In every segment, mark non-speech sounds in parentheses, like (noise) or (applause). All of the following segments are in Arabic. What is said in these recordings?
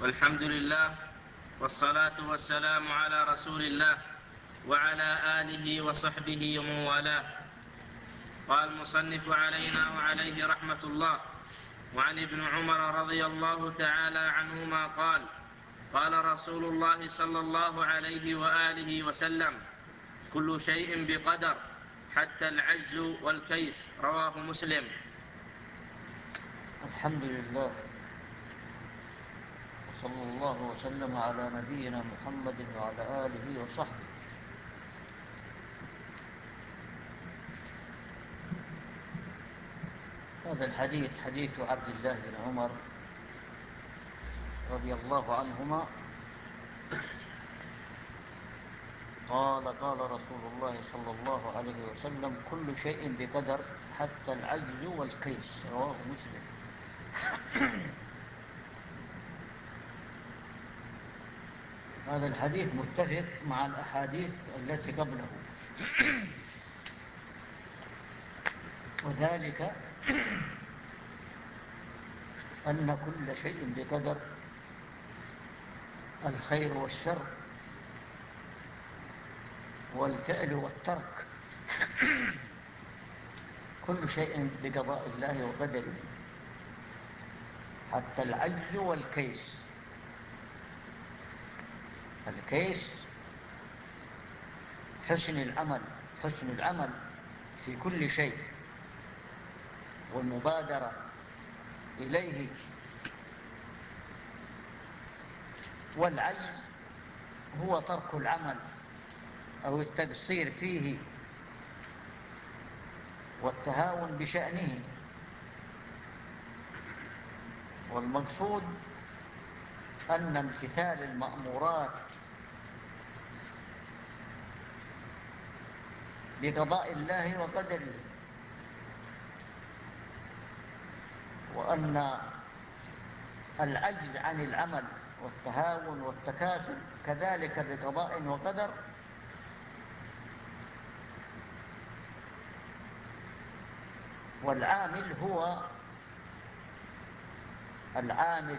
والحمد لله والصلاة والسلام على رسول الله وعلى آله وصحبه ومن والاه. قال المصنف علينا وعليه رحمة الله وعن ابن عمر رضي الله تعالى عنهما قال قال رسول الله صلى الله عليه وآله وسلم كل شيء بقدر حتى العجز والكيس. رواه مسلم. الحمد لله. وصلى الله وسلم على نبينا محمد وعلى آله وصحبه. هذا الحديث حديث عبد الله بن عمر رضي الله عنهما. قال قال رسول الله صلى الله عليه وسلم كل شيء بقدر حتى العجز والكيس. رواه مسلم. هذا الحديث متفق مع الأحاديث التي قبله. وذلك أن كل شيء بقدر الخير والشر والفعل والترك كل شيء بقضاء الله وقدره حتى العجز والكيس. الكيس حسن العمل حسن العمل في كل شيء والمبادرة إليه والعجز هو ترك العمل أو التقصير فيه والتهاون بشأنه والمقصود أن امتثال المأمورات بقضاء الله وقدره. وأن العجز عن العمل والتهاون والتكاسل كذلك بقضاء وقدر. والعامل هو العامل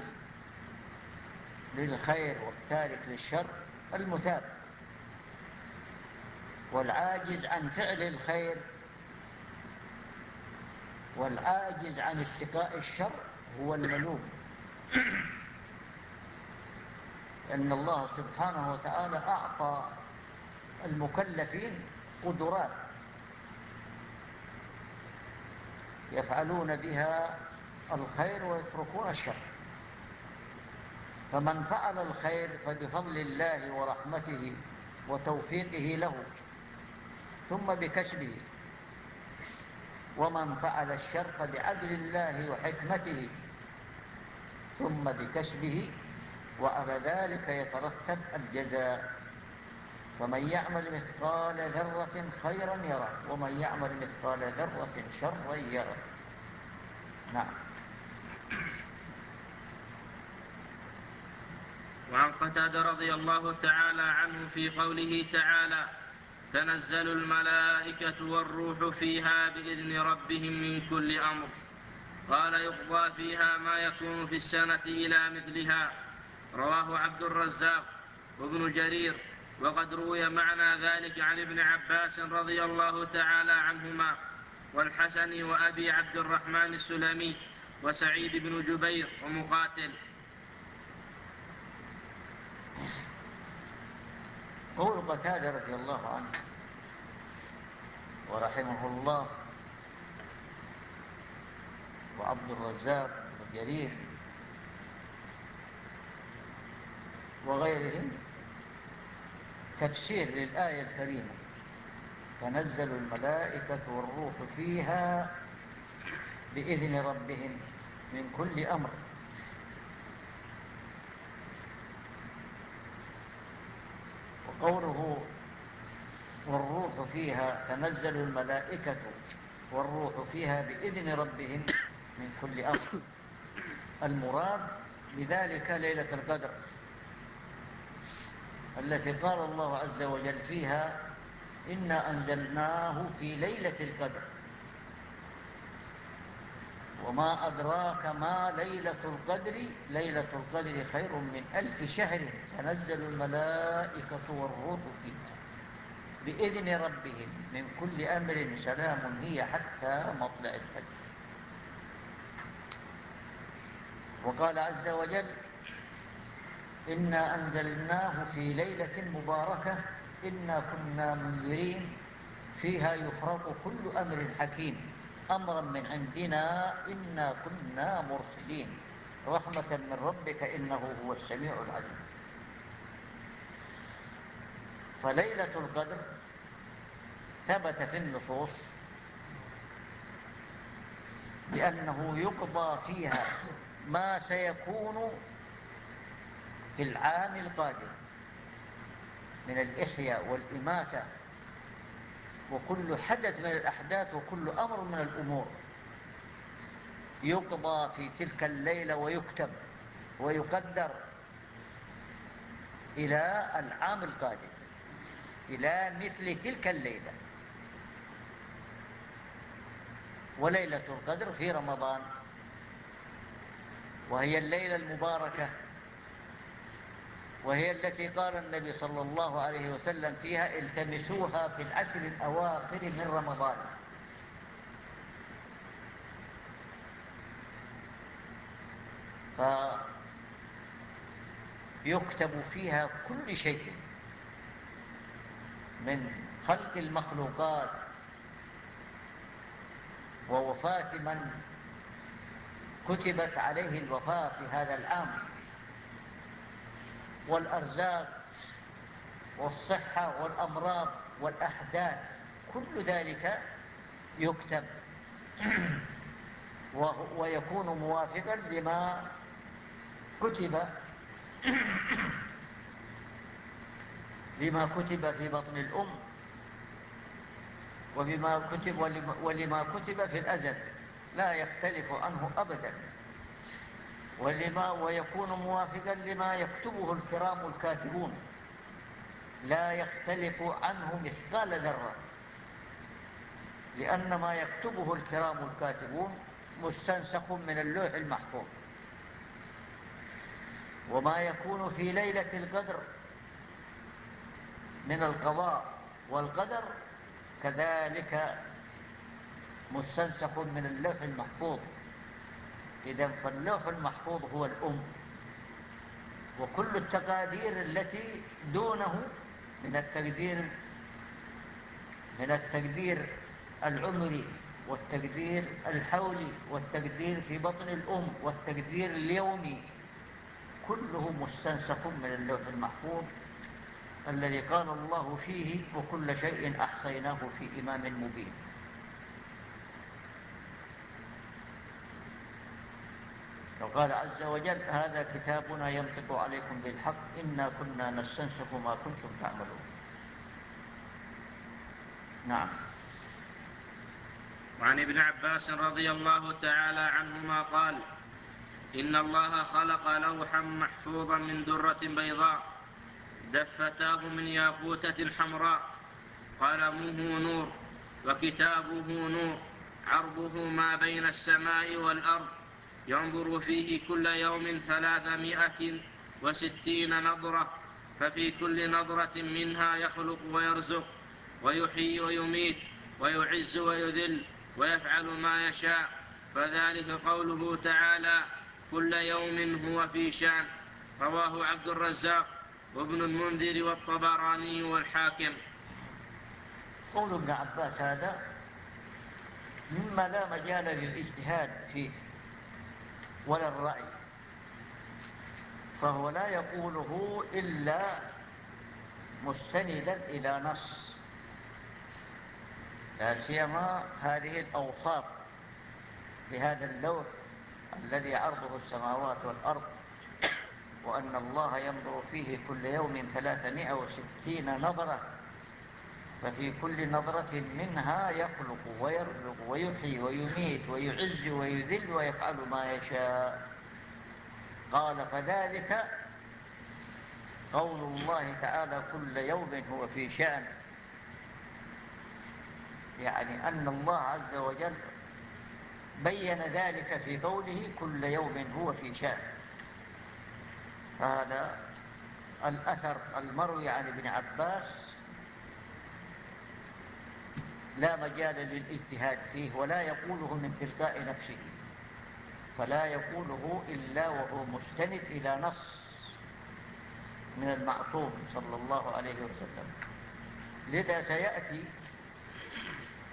للخير والتارك للشر المثاب والعاجز عن فعل الخير والعاجز عن اتقاء الشر هو الملوم. أن الله سبحانه وتعالى أعطى المكلفين قدرات يفعلون بها الخير ويتركون الشر. فمن فعل الخير فبفضل الله ورحمته وتوفيقه له. ثم بكسبه. ومن فعل الشر فبعدل الله وحكمته ثم بكسبه وعلى ذلك يترتب الجزاء. فمن يعمل مثقال ذرة خيرا يرى ومن يعمل مثقال ذرة شرا يرى نعم. وعن قتادة رضي الله تعالى عنه في قوله تعالى تنزل الملائكة والروح فيها بإذن ربهم من كل أمر. قال يقضى فيها ما يكون في السنة إلى مثلها. رواه عبد الرزاق وابن جرير. وقد روي معنى ذلك عن ابن عباس رضي الله تعالى عنهما والحسن وأبي عبد الرحمن السلمي وسعيد بن جبير ومقاتل. قول قتادة رضي الله عنه ورحمه الله وعبد الرزاق وجرير وغيرهم تفسير للآية الكريمة تنزل الملائكة والروح فيها بإذن ربهم من كل أمر. وقوله والروح فيها تنزل الملائكة والروح فيها بإذن ربهم من كل أمر. المراد بذلك ليلة القدر التي قال الله عز وجل فيها إنا أنزلناه في ليلة القدر. وما أدراك ما ليلة القدر ليلة القدر خير من ألف شهر تنزل الملائكة والروح فيها. بإذن ربهم من كل أمر سلام هي حتى مطلع الفجر. وقال عز وجل إنا أنزلناه في ليلة مباركة إنا كنا منذرين فيها يفرق كل أمر حكيم. أمرا من عندنا إنا كنا مرسلين. رحمة من ربك إنه هو السميع العليم. فليلة القدر ثبت في النصوص بأنه يقضى فيها ما سيكون في العام القادم من الإحياء والإماتة وكل حدث من الأحداث وكل أمر من الأمور يقضى في تلك الليلة ويكتب ويقدر إلى العام القادم إلى مثل تلك الليلة. وليلة القدر في رمضان وهي الليلة المباركة وهي التي قال النبي صلى الله عليه وسلم فيها التمسوها في العشر الأواخر من رمضان. فيكتب فيها كل شيء من خلق المخلوقات ووفاة من كتبت عليه الوفاة في هذا العام. والأرزاق والصحة والأمراض والأحداث كل ذلك يكتب. (clears throat) ويكون موافقا لما كتب. (clears throat) لما كتب في بطن الأم. وبما كتب ولما كتب في الأزل. لا يختلف عنه أبدا. ولما ويكون موافقا لما يكتبه الكرام الكاتبون. لا يختلف عنه مثقال ذرة لأن ما يكتبه الكرام الكاتبون مستنسخ من اللوح المحفوظ. وما يكون في ليلة القدر من القضاء والقدر كذلك مستنسخ من اللوح المحفوظ. إذا فاللوح المحفوظ هو الأم. وكل التقادير التي دونه من التقدير من التقدير العمري والتقدير الحولي والتقدير في بطن الأم والتقدير اليومي كله مستنسخ من اللوح المحفوظ الذي قال الله فيه وكل شيء أحصيناه في إمام مبين. وقال عز وجل هذا كتابنا ينطق عليكم بالحق إنا كنا نستنسخ ما كنتم تعملون. نعم. وعن ابن عباس رضي الله تعالى عنهما قال إن الله خلق لوحا محفوظا من درة بيضاء دفتاه من ياقوتة حمراء قلمه نور وكتابه نور عرضه ما بين السماء والأرض ينظر فيه كل يوم ثلاثمائة وستين نظرة ففي كل نظرة منها يخلق ويرزق ويحيي ويميت ويعز ويذل ويفعل ما يشاء. فذلك قوله تعالى كل يوم هو في شان. رواه عبد الرزاق وابن المنذر والطبراني والحاكم. قول ابن عباس هذا مما لا مجال للاجتهاد فيه. ولا الرأي. فهو لا يقوله إلا مستندا إلى نص. لا سيما هذه الأوصاف بهذا اللوح الذي عرضه السماوات والأرض وأن الله ينظر فيه كل يوم ثلاثمائة وستين نظرة. ففي كل نظرة منها يخلق ويرزق ويحيي ويميت ويعز ويذل ويفعل ما يشاء. قال فذلك قول الله تعالى كل يوم هو في شأن. يعني أن الله عز وجل بين ذلك في قوله كل يوم هو في شأن. هذا الأثر المروي عن ابن عباس لا مجال للاجتهاد فيه ولا يقوله من تلقاء نفسه فلا يقوله إلا وهو مستند إلى نص من المعصوم صلى الله عليه وسلم. لذا سيأتي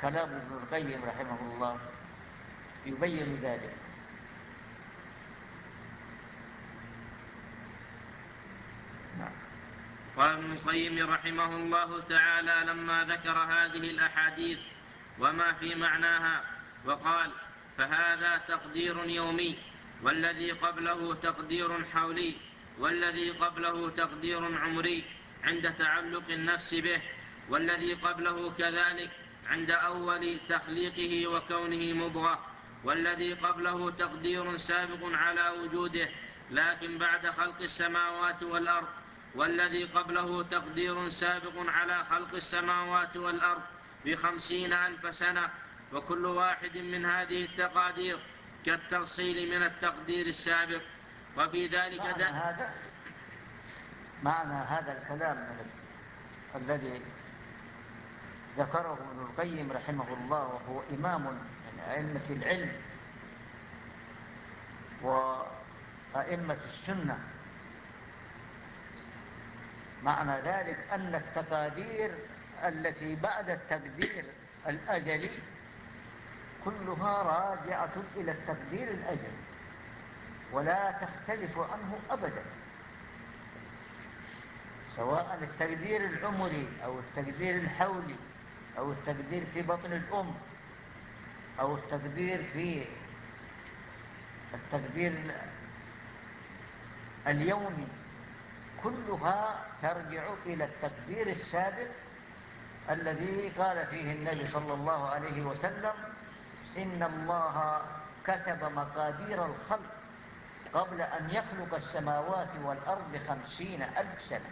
كلام ابن القيم رحمه الله يبين ذلك نعم. قال ابن القيم رحمه الله تعالى لما ذكر هذه الأحاديث وما في معناها وقال فهذا تقدير يومي والذي قبله تقدير حولي والذي قبله تقدير عمري عند تعلق النفس به والذي قبله كذلك عند أول تخليقه وكونه مضغة والذي قبله تقدير سابق على وجوده لكن بعد خلق السماوات والأرض والذي قبله تقدير سابق على خلق السماوات والأرض بخمسين ألف سنة وكل واحد من هذه التقادير كالتفصيل من التقدير السابق. وفي ذلك معنى هذا؟ معنى هذا الكلام الذي ذكره ابن القيم رحمه الله وهو إمام من أئمة العلم وأئمة السنة. معنى ذلك أن التقادير التي بعد التقدير الأزلي كلها راجعة إلى التقدير الأزلي ولا تختلف عنه أبدا. سواء التقدير العمري أو التقدير الحولي أو التقدير في بطن الأم أو التقدير في التقدير اليومي كلها ترجع إلى التقدير السابق الذي قال فيه النبي صلى الله عليه وسلم إن الله كتب مقادير الخلق قبل أن يخلق السماوات والأرض خمسين ألف سنة.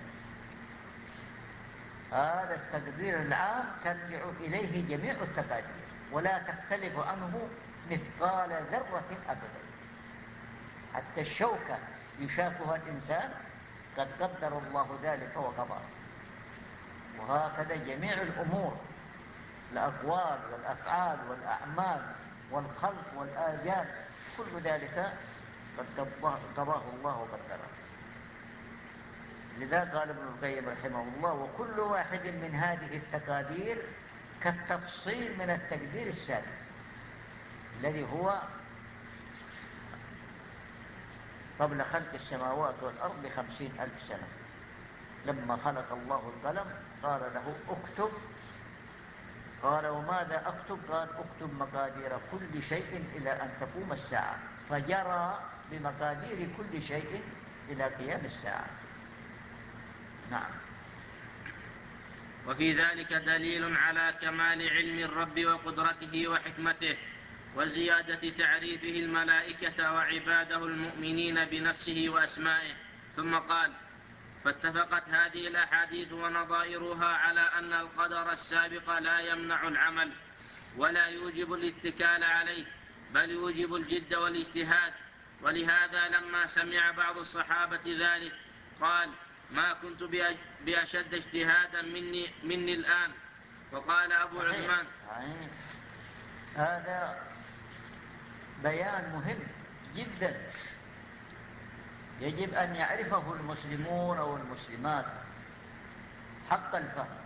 هذا التقدير العام ترجع إليه جميع التقادير ولا تختلف عنه مثقال ذرة أبدا. حتى الشوكة يشاكها الإنسان قد قدر الله ذلك وقضاه وهكذا جميع الأمور الأقوال والأفعال والأعمال والخلق والآجال كل ذلك قد قضاه الله وقدره. لذا قال ابن القيم رحمه الله وكل واحد من هذه التقادير كالتفصيل من التقدير السابق الذي هو قبل خلق السماوات والأرض بخمسين ألف سنة. لما خلق الله القلم قال له اكتب. قال وماذا أكتب؟ قال اكتب مقادير كل شيء إلى أن تقوم الساعة. فجرى بمقادير كل شيء إلى قيام الساعة. نعم. وفي ذلك دليل على كمال علم الرب وقدرته وحكمته. وزيادة تعريفه الملائكة وعباده المؤمنين بنفسه وأسمائه. ثم قال فاتفقت هذه الأحاديث ونظائرها على أن القدر السابق لا يمنع العمل ولا يوجب الاتكال عليه بل يوجب الجد والاجتهاد. ولهذا لما سمع بعض الصحابة ذلك قال ما كنت بأشد اجتهادا مني, مني الآن. وقال أبو عثمان هذا بيان مهم جدا. يجب أن يعرفه المسلمون والمسلمات حق الفهم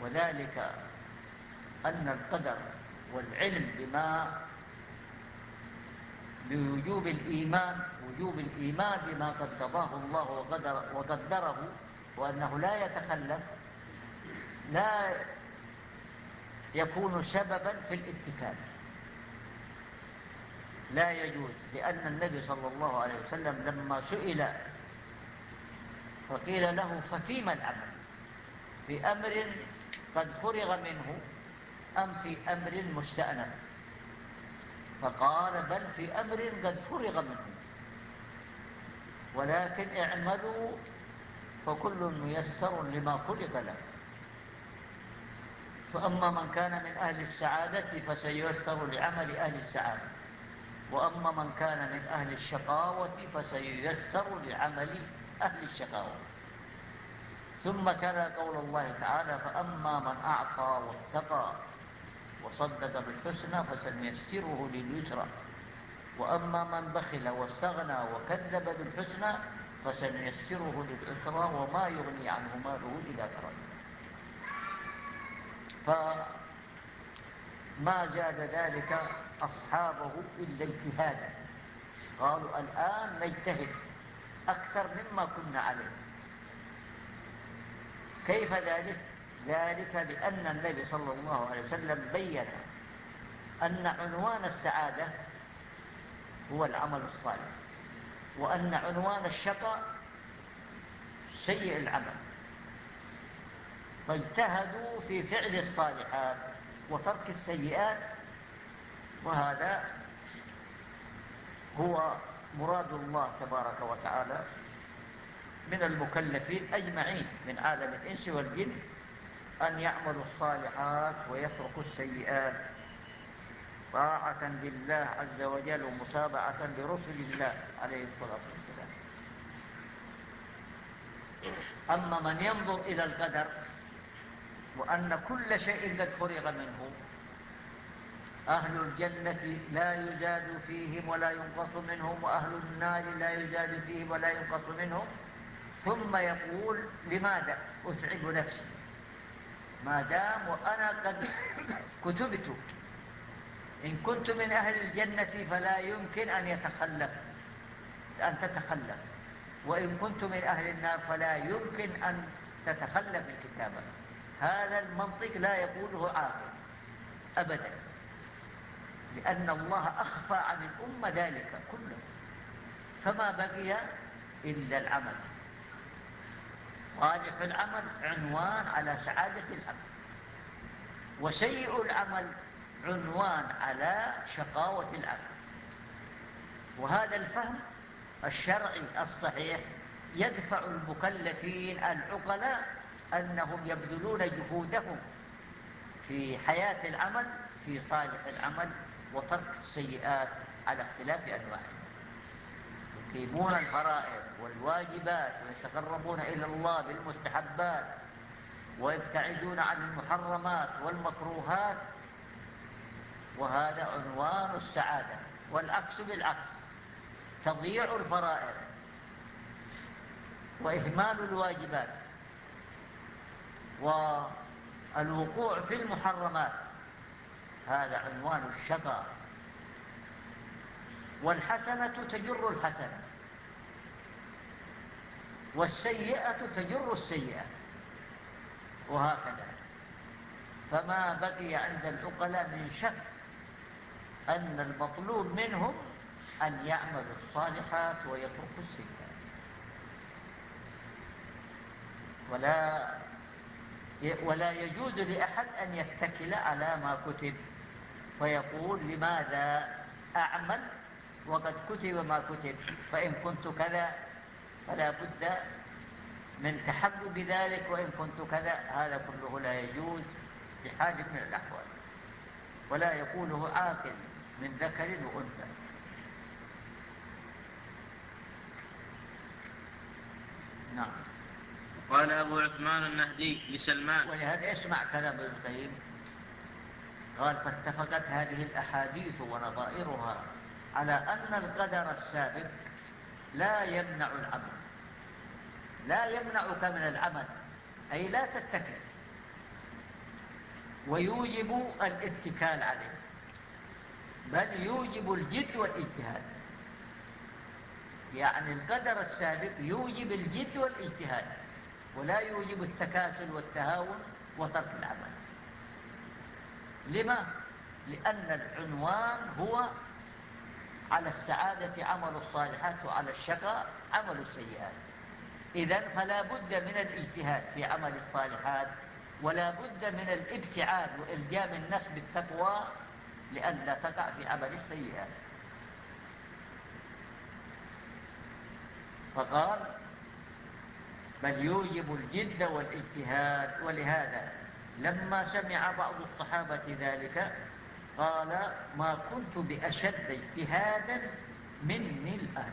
وذلك أن القدر والعلم بما بوجوب الإيمان وجوب الإيمان بما قدره الله وقدر وقدره وأنه لا يتخلف لا يكون سببا في الاتكال. لا يجوز لأن النبي صلى الله عليه وسلم لما سئل فقيل له ففيما العمل في أمر قد فرغ منه أم في أمر مستأنف فقال بل في أمر قد فرغ منه. ولكن اعملوا فكل ميسر لما خلق له. فأما من كان من أهل السعادة فسييسر لعمل أهل السعادة. وأما من كان من أهل الشقاوة فسييسر لعمل أهل الشقاوة. ثم ترى قول الله تعالى فأما من أعطى واتقى وصدق بالحسنى فسنيسره لليسرى. وأما من بخل واستغنى وكذب بالحسنى فسنيسره للعسرى وما يغني عنه ماله إذا ترك فما زاد ذلك أصحابه إلا اجتهادا. قالوا الآن نجتهد أكثر مما كنا عليه. كيف ذلك؟ ذلك لأن النبي صلى الله عليه وسلم بين أن عنوان السعادة هو العمل الصالح وأن عنوان الشقاء سيء العمل. فاجتهدوا في فعل الصالحات وترك السيئات وهذا هو مراد الله تبارك وتعالى من المكلفين أجمعين من عالم الإنس والجن أن يعملوا الصالحات ويتركوا السيئات. طاعة لله عز وجل ومتابعة لرسل الله عليه الصلاة والسلام. أما من ينظر إلى القدر وأن كل شيء قد فرغ منه أهل الجنة لا يزاد فيهم ولا ينقص منهم وأهل النار لا يزاد فيهم ولا ينقص منهم. ثم يقول لماذا أتعب نفسي؟ ما دام وأنا قد كتبت إن كنت من أهل الجنة فلا يمكن أن يتخلف أن تتخلف. وإن كنت من أهل النار فلا يمكن أن تتخلف الكتابة هذا المنطق لا يقوله عاقل أبدا. لأن الله أخفى عن الأمة ذلك كله. فما بقي إلا العمل. صالح العمل عنوان على سعادة العمل. وسيء العمل عنوان على شقاوة العمل. وهذا الفهم الشرعي الصحيح يدفع المكلفين العقلاء أنهم يبذلون جهودهم في حياة العمل في صالح العمل وترك السيئات على اختلاف أنواعها. يقيمون الفرائض والواجبات ويتقربون إلى الله بالمستحبات ويبتعدون عن المحرمات والمكروهات وهذا عنوان السعادة. والعكس بالعكس تضييع الفرائض وإهمال الواجبات والوقوع في المحرمات هذا عنوان الشقاء. والحسنة تجر الحسنة. والسيئة تجر السيئة. وهكذا. فما بقي عند العقلاء من شك أن المطلوب منهم أن يعملوا الصالحات ويتركوا السيئات. ولا ولا يجوز لأحد أن يتكل على ما كتب. ويقول لماذا أعمل وقد كتب ما كتب؟ فإن كنت كذا فلا بد من تحب بذلك وإن كنت كذا هذا كله لا يجوز بحال من الأحوال. ولا يقوله عاقل من ذكر وأنثى. نعم. قال أبو عثمان النهدي لسلمان. ولهذا اسمع كلام ابن القيم. قال فاتفقت هذه الأحاديث ونظائرها على أن القدر السابق لا يمنع العمل. لا يمنعك من العمل أي لا تتكل. ويوجب الاتكال عليه بل يوجب الجد والإجتهاد. يعني القدر السابق يوجب الجد والإجتهاد ولا يوجب التكاسل والتهاون وترك العمل. لما؟ لأن العنوان هو على السعادة عمل الصالحات وعلى الشقاء عمل السيئات إذا فلا بد من الاجتهاد في عمل الصالحات ولا بد من الابتعاد وإلجام النفس بالتقوى لئلا تقع في عمل السيئات فقال بل يوجب الجد والاجتهاد ولهذا لما سمع بعض الصحابة ذلك قال ما كنت بأشد اجتهادا مني الآن.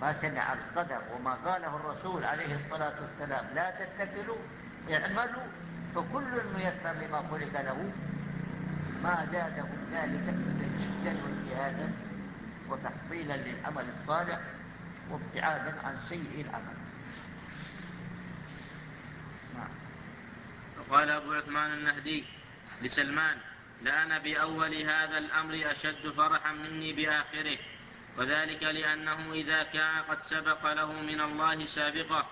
ما سمع القدر وما قاله الرسول عليه الصلاة والسلام. لا تتكلوا اعملوا فكل ميسر لما خلق له. ما زادهم ذلك إلا جدا واجتهادا وتحصيلا للعمل الصالح وابتعادا عن سيء العمل. نعم. وقال أبو عثمان النهدي لسلمان لأنا بأول هذا الأمر أشد فرحا مني بآخره وذلك لأنه إذا كان قد سبق له من الله سابقة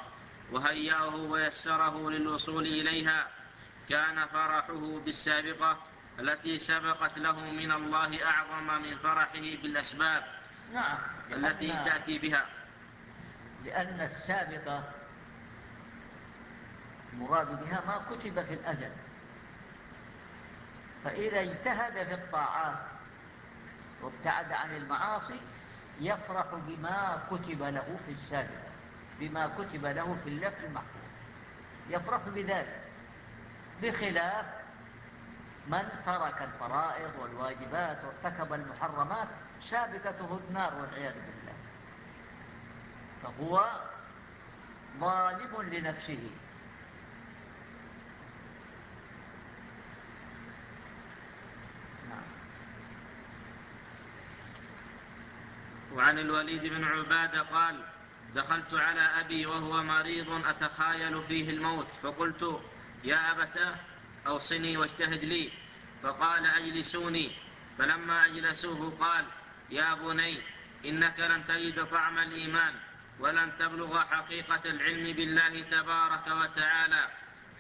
وهيأه ويسره للوصول إليها كان فرحه بالسابقة التي سبقت له من الله أعظم من فرحه بالأسباب نعم التي تأتي بها. لأن السابقة مراد بها ما كتب في الأجل. فإذا اجتهد في الطاعات وابتعد عن المعاصي يفرح بما كتب له في السابقة بما كتب له في اللف المحفوظ. يفرح بذلك بخلاف من ترك الفرائض والواجبات وارتكب المحرمات سابقته النار والعياذ بالله. فهو ظالم لنفسه. وعن الوليد بن عبادة قال دخلت على أبي وهو مريض أتخايل فيه الموت فقلت يا أبتاه أوصني واجتهد لي. فقال أجلسوني. فلما أجلسوه قال يا بني إنك لن تجد طعم الإيمان ولن تبلغ حقيقة العلم بالله تبارك وتعالى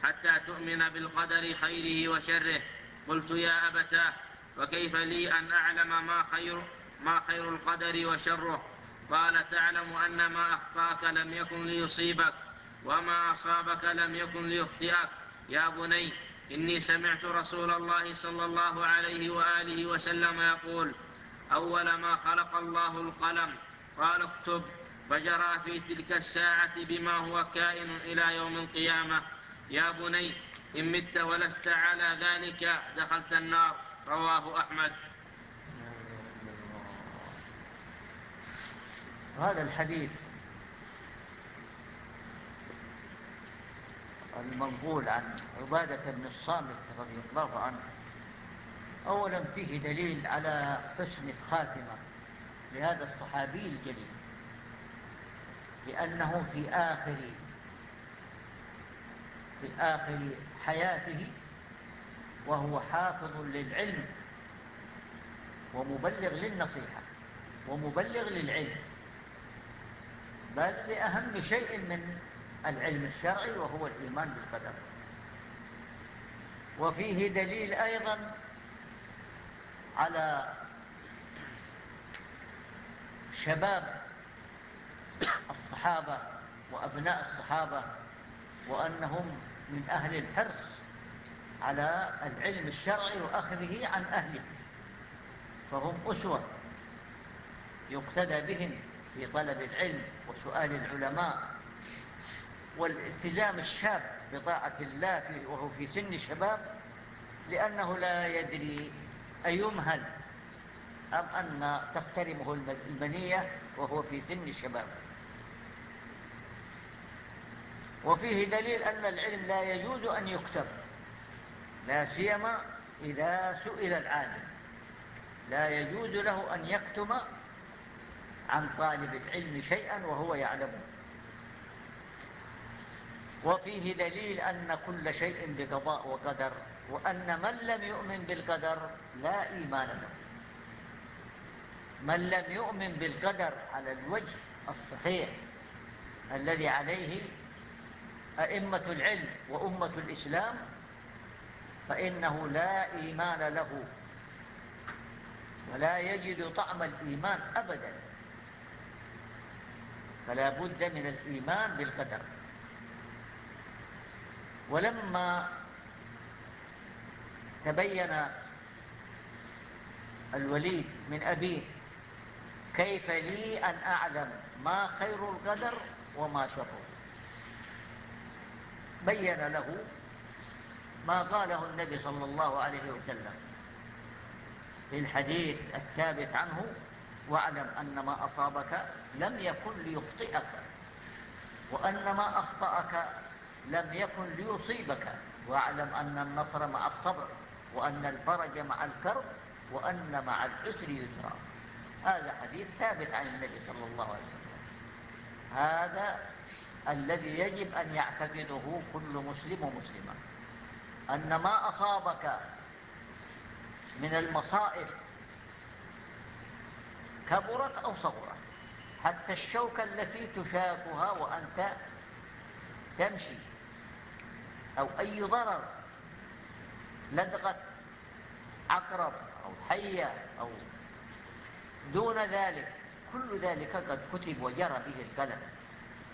حتى تؤمن بالقدر خيره وشره. قلت يا أبتاه وكيف لي أن أعلم ما خير ما خير القدر وشره. قال تعلم أن ما أخطاك لم يكن ليصيبك وما أصابك لم يكن ليخطئك. يا بني إني سمعت رسول الله صلى الله عليه وآله وسلم يقول أول ما خلق الله القلم قال اكتب فجرى في تلك الساعة بما هو كائن إلى يوم القيامة. يا بني إن مت ولست على ذلك دخلت النار. رواه أحمد. هذا الحديث المنقول عن عبادة بن الصامت رضي الله عنه. أولا فيه دليل على حسن الخاتمة لهذا الصحابي الجليل لأنه في آخر في آخر حياته وهو حافظ للعلم ومبلغ للنصيحة ومبلغ للعلم. بل لأهم شيء من العلم الشرعي وهو الإيمان بالقدر. وفيه دليل أيضا على شباب الصحابة وأبناء الصحابة وأنهم من أهل الحرص على العلم الشرعي وأخذه عن أهله. فهم أسوة يقتدى بهم. في طلب العلم وسؤال العلماء والالتزام الشاب بطاعة الله وهو في سن الشباب لأنه لا يدري أيمهل أم أن تخترمه المنية وهو في سن الشباب. وفيه دليل أن العلم لا يجوز أن يكتب لا سيما إذا سئل العالم. لا يجوز له أن يكتم عن طالب العلم شيئا وهو يعلمه. وفيه دليل أن كل شيء بقضاء وقدر وأن من لم يؤمن بالقدر لا إيمان له. من لم يؤمن بالقدر على الوجه الصحيح الذي عليه أئمة العلم وأمة الإسلام فإنه لا إيمان له ولا يجد طعم الإيمان أبدا. فلا بد من الإيمان بالقدر. ولما تبين الوليد من أبيه كيف لي أن أعلم ما خير القدر وما شره بين له ما قاله النبي صلى الله عليه وسلم في الحديث الثابت عنه واعلم أن ما أصابك لم يكن ليخطئك وأن ما أخطأك لم يكن ليصيبك. واعلم أن النصر مع الصبر وأن الفرج مع الكرب وأن مع العسر يسرا. هذا حديث ثابت عن النبي صلى الله عليه وسلم. هذا الذي يجب أن يعتقده كل مسلم ومسلمة. أن ما أصابك من المصائب كبرت أو صغرت. حتى الشوكة التي تشاكها وأنت تمشي. أو أي ضرر لدغت عقرب أو حية أو دون ذلك كل ذلك قد كتب وجرى به القلم.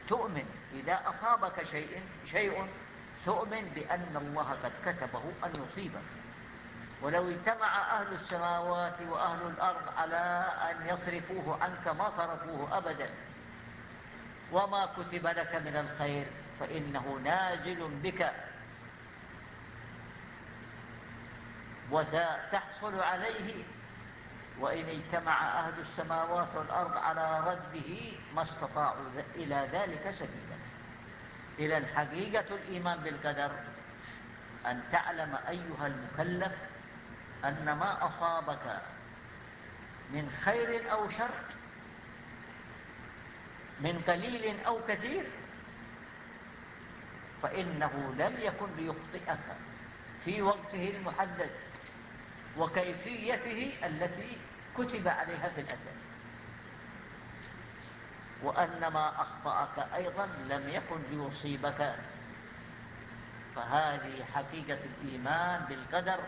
تؤمن إذا أصابك شيء, شيء تؤمن بأن الله قد كتبه أن يصيبك. ولو اجتمع أهل السماوات وأهل الأرض على أن يصرفوه عنك ما صرفوه أبدا. وما كتب لك من الخير فإنه نازل بك. وستحصل عليه وإن اجتمع أهل السماوات والأرض على رده ما استطاعوا إلى ذلك سبيلا. إلى الحقيقة الإيمان بالقدر أن تعلم أيها المكلف أن ما أصابك من خير أو شر من قليل أو كثير فإنه لم يكن ليخطئك في وقته المحدد وكيفيته التي كتب عليها في الأسل وأن ما أخطأك أيضا لم يكن ليصيبك. فهذه حقيقة الإيمان بالقدر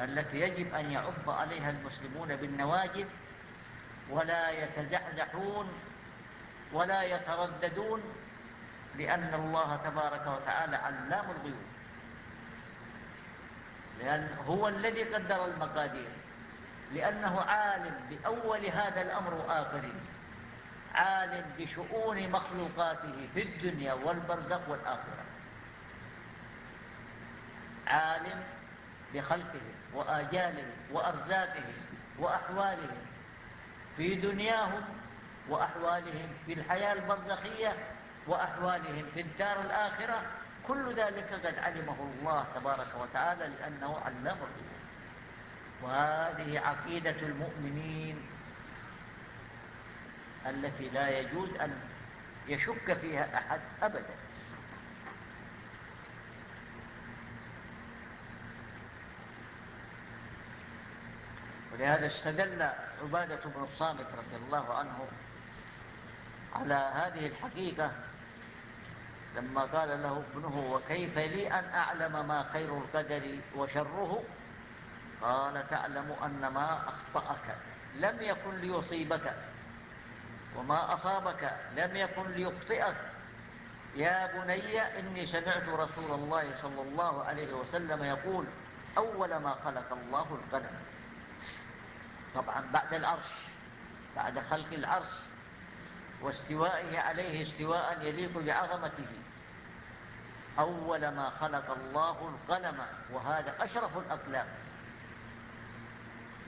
التي يجب أن يعض عليها المسلمون بالنواجذ ولا يتزحزحون ولا يترددون لأن الله تبارك وتعالى علام الغيوب. لأن هو الذي قدر المقادير. لأنه عالم بأول هذا الأمر وآخره. عالم بشؤون مخلوقاته في الدنيا والبرزق والآخرة. عالم بخلقهم وآجالهم وأرزاقهم وأحوالهم في دنياهم وأحوالهم في الحياة البرزخية وأحوالهم في الدار الآخرة. كل ذلك قد علمه الله تبارك وتعالى لأنه علم الغيوب وهذه عقيدة المؤمنين التي لا يجوز أن يشك فيها أحد أبدا. ولهذا استدل عبادة بن الصامت رضي الله عنه على هذه الحقيقة لما قال له ابنه وكيف لي أن أعلم ما خير القدر وشره؟ قال تعلم أن ما أخطأك لم يكن ليصيبك وما أصابك لم يكن ليخطئك. يا بني إني سمعت رسول الله صلى الله عليه وسلم يقول أول ما خلق الله القلم طبعا بعد العرش بعد خلق العرش واستوائه عليه استواء يليق بعظمته. أول ما خلق الله القلم وهذا أشرف الأقلام.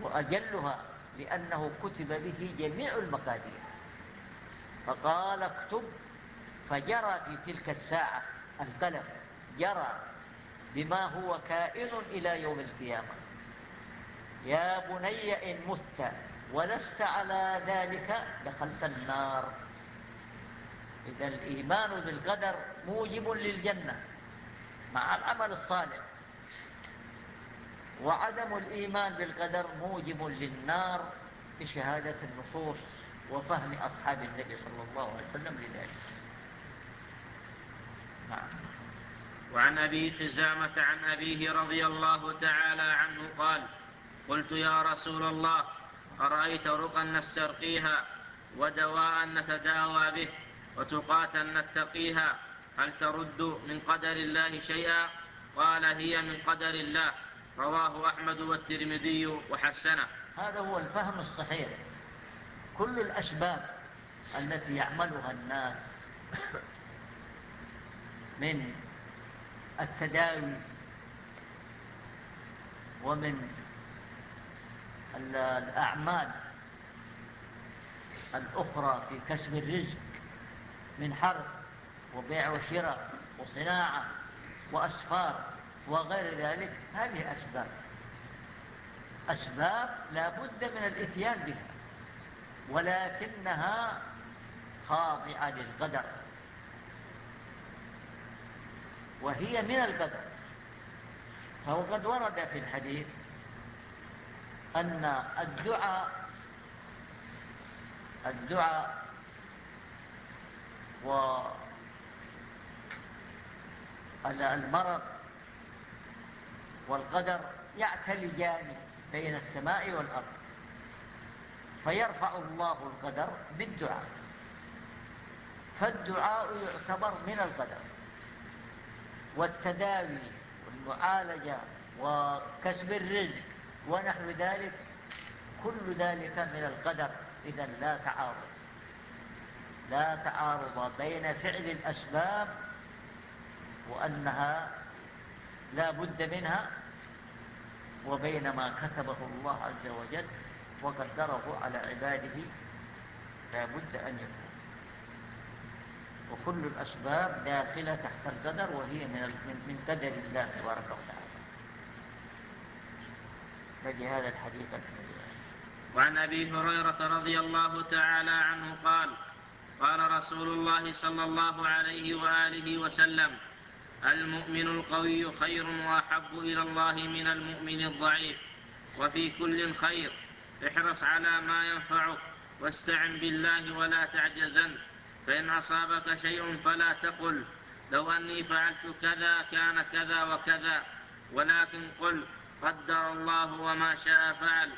وأجلها لأنه كتب به جميع المقادير. فقال اكتب. فجرى في تلك الساعة القلم جرى بما هو كائن إلى يوم القيامة. يا بني إن مت ولست على ذلك دخلت النار. إذا الإيمان بالقدر موجب للجنة مع العمل الصالح. وعدم الإيمان بالقدر موجب للنار بشهادة النصوص وفهم أصحاب النبي صلى الله عليه وسلم لذلك. نعم. وعن أبي خزامة عن أبيه رضي الله تعالى عنه قال قلت يا رسول الله أرأيت رقا نسترقيها ودواء نتداوى به وتقاتا نتقيها؟ هل ترد من قدر الله شيئا؟ قال هي من قدر الله. رواه أحمد والترمذي وحسنه. هذا هو الفهم الصحيح. كل الأسباب التي يعملها الناس من التداوي ومن الأعمال الأخرى في كسب الرزق من حرث وبيع وشراء وصناعة وأسفار وغير ذلك هذه أسباب. أسباب لا بد من الإتيان بها ولكنها خاضعة للقدر. وهي من القدر. فهو قد ورد في الحديث أن الدعاء الدعاء والمرض والقدر يعتلجان بين السماء والأرض. فيرفع الله القدر بالدعاء. فالدعاء يعتبر من القدر. والتداوي والمعالجة وكسب الرزق ونحو ذلك كل ذلك من القدر. إذا لا تعارض لا تعارض بين فعل الأسباب وأنها لا بد منها وبين ما كتبه الله عز وجل وقدره على عباده لا بد أن يكون. وكل الأسباب داخلة تحت القدر وهي من من قدر الله تبارك وتعالى. نجي هذا الحديث وعن أبي هريرة رضي الله تعالى عنه قال قال رسول الله صلى الله عليه وآله وسلم المؤمن القوي خير وأحب إلى الله من المؤمن الضعيف وفي كل خير احرص على ما ينفعك واستعن بالله ولا تعجزن فإن أصابك شيء فلا تقل لو أني فعلت كذا كان كذا وكذا ولكن قل قدر الله وما شاء فعل.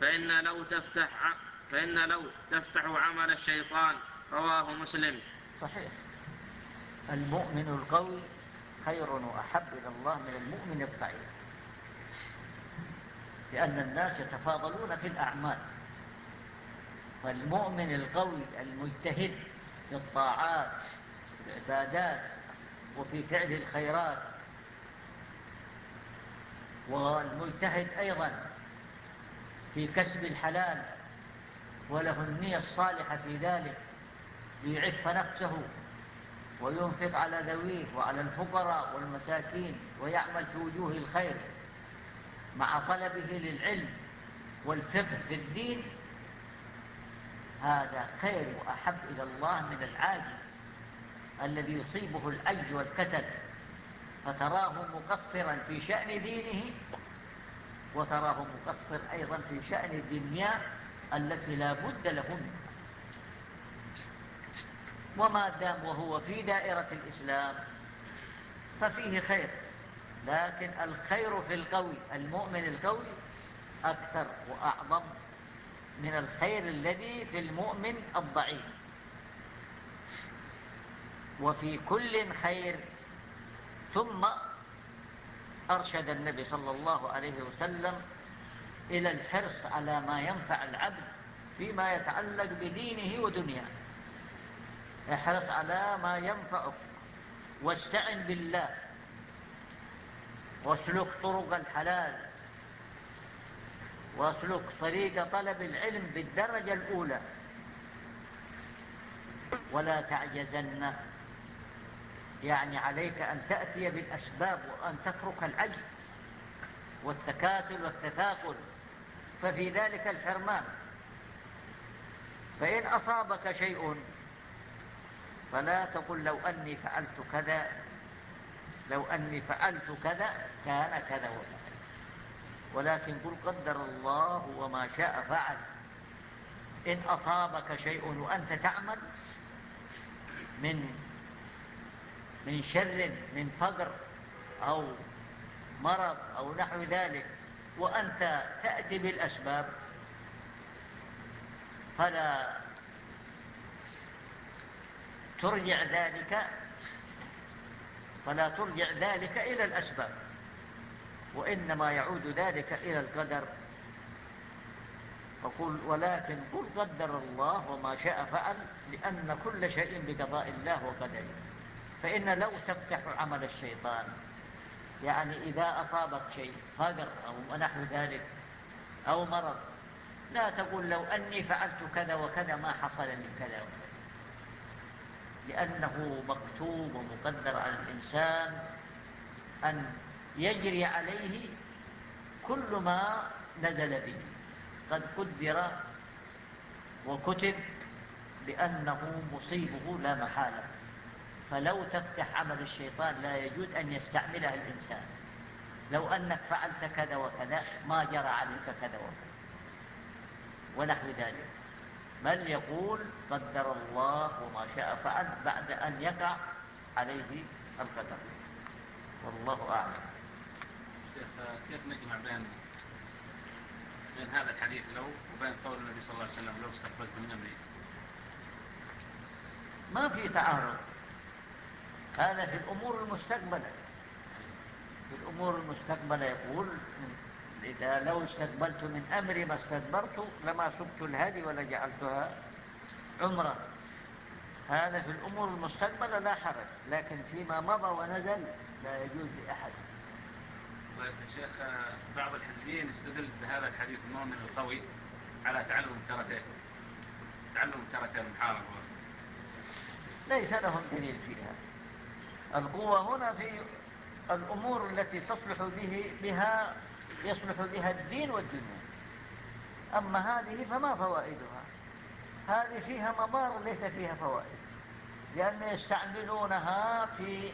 فإن لو تفتح فإن لو تفتح عمل الشيطان رواه مسلم. صحيح. المؤمن القوي خير وأحب إلى الله من المؤمن الضعيف. لأن الناس يتفاضلون في الأعمال. فالمؤمن القوي المجتهد في الطاعات العبادات وفي فعل الخيرات والمجتهد أيضا في كسب الحلال وله النية الصالحة في ذلك ليعف نفسه وينفق على ذويه وعلى الفقراء والمساكين ويعمل في وجوه الخير مع طلبه للعلم والفقه في الدين. هذا خير وأحب إلى الله من العاجز الذي يصيبه العجز والكسل. فتراه مقصرا في شأن دينه وتراه مقصر أيضا في شأن الدنيا التي لا بد له وما دام وهو في دائرة الإسلام ففيه خير لكن الخير في القوي المؤمن القوي أكثر وأعظم من الخير الذي في المؤمن الضعيف. وفي كل خير ثم أرشد النبي صلى الله عليه وسلم إلى الحرص على ما ينفع العبد فيما يتعلق بدينه ودنياه. احرص على ما ينفعك واستعن بالله واسلك طرق الحلال واسلك طريق طلب العلم بالدرجة الأولى. ولا تعجزن يعني عليك أن تأتي بالأسباب وأن تترك العجز والتكاسل والتثاقل. ففي ذلك الحرمان. فإن أصابك شيء فلا تقل لو أني فعلت كذا لو أني فعلت كذا كان كذا وكذا. ولكن قل قدر الله وما شاء فعل. إن أصابك شيء وأنت تعمل من من شر من فقر أو مرض أو نحو ذلك وأنت تأتي بالأسباب فلا ترجع ذلك فلا ترجع ذلك إلى الأسباب وإنما يعود ذلك إلى القدر. فقل ولكن قل قدر الله وما شاء فعل لأن كل شيء بقضاء الله وقدره. فإن لو تفتح عمل الشيطان يعني إذا أصابك شيء فقر أو نحو ذلك أو مرض لا تقول لو أني فعلت كذا وكذا ما حصل لي كذا وكذا. لأنه مكتوب ومقدر على الإنسان أن يجري عليه كل ما نزل به. قد قدر وكتب بأنه مصيبه لا محالة. فلو تفتح عمل الشيطان لا يجوز أن يستعملها الإنسان. لو أنك فعلت كذا وكذا ما جرى عليك كذا وكذا. ونحو ذلك. بل يقول قدر الله وما شاء فعل بعد أن يقع عليه القدر. والله أعلم. شيخ كيف نجمع بين بين هذا الحديث لو وبين قول النبي صلى الله عليه وسلم لو استقبلت من أمري؟ ما في تعارض. هذا في الأمور المستقبلة. في الأمور المستقبلة يقول إذا لو استقبلت من أمري ما استدبرت لما سبت الهدي ولا جعلتها عمرة. هذا في الأمور المستقبلة لا حرج لكن فيما مضى ونزل لا يجوز لأحد. طيب شيخ بعض الحزبيين استدل بهذا الحديث المؤمن القوي على تعلم الكاراتيه تعلم الكاراتيه المحارب ليس لهم دليل فيها. القوة هنا في الأمور التي تصلح به بها يصلح بها الدين والدنيا. أما هذه فما فوائدها؟ هذه فيها مضار ليس فيها فوائد. لأن يستعملونها في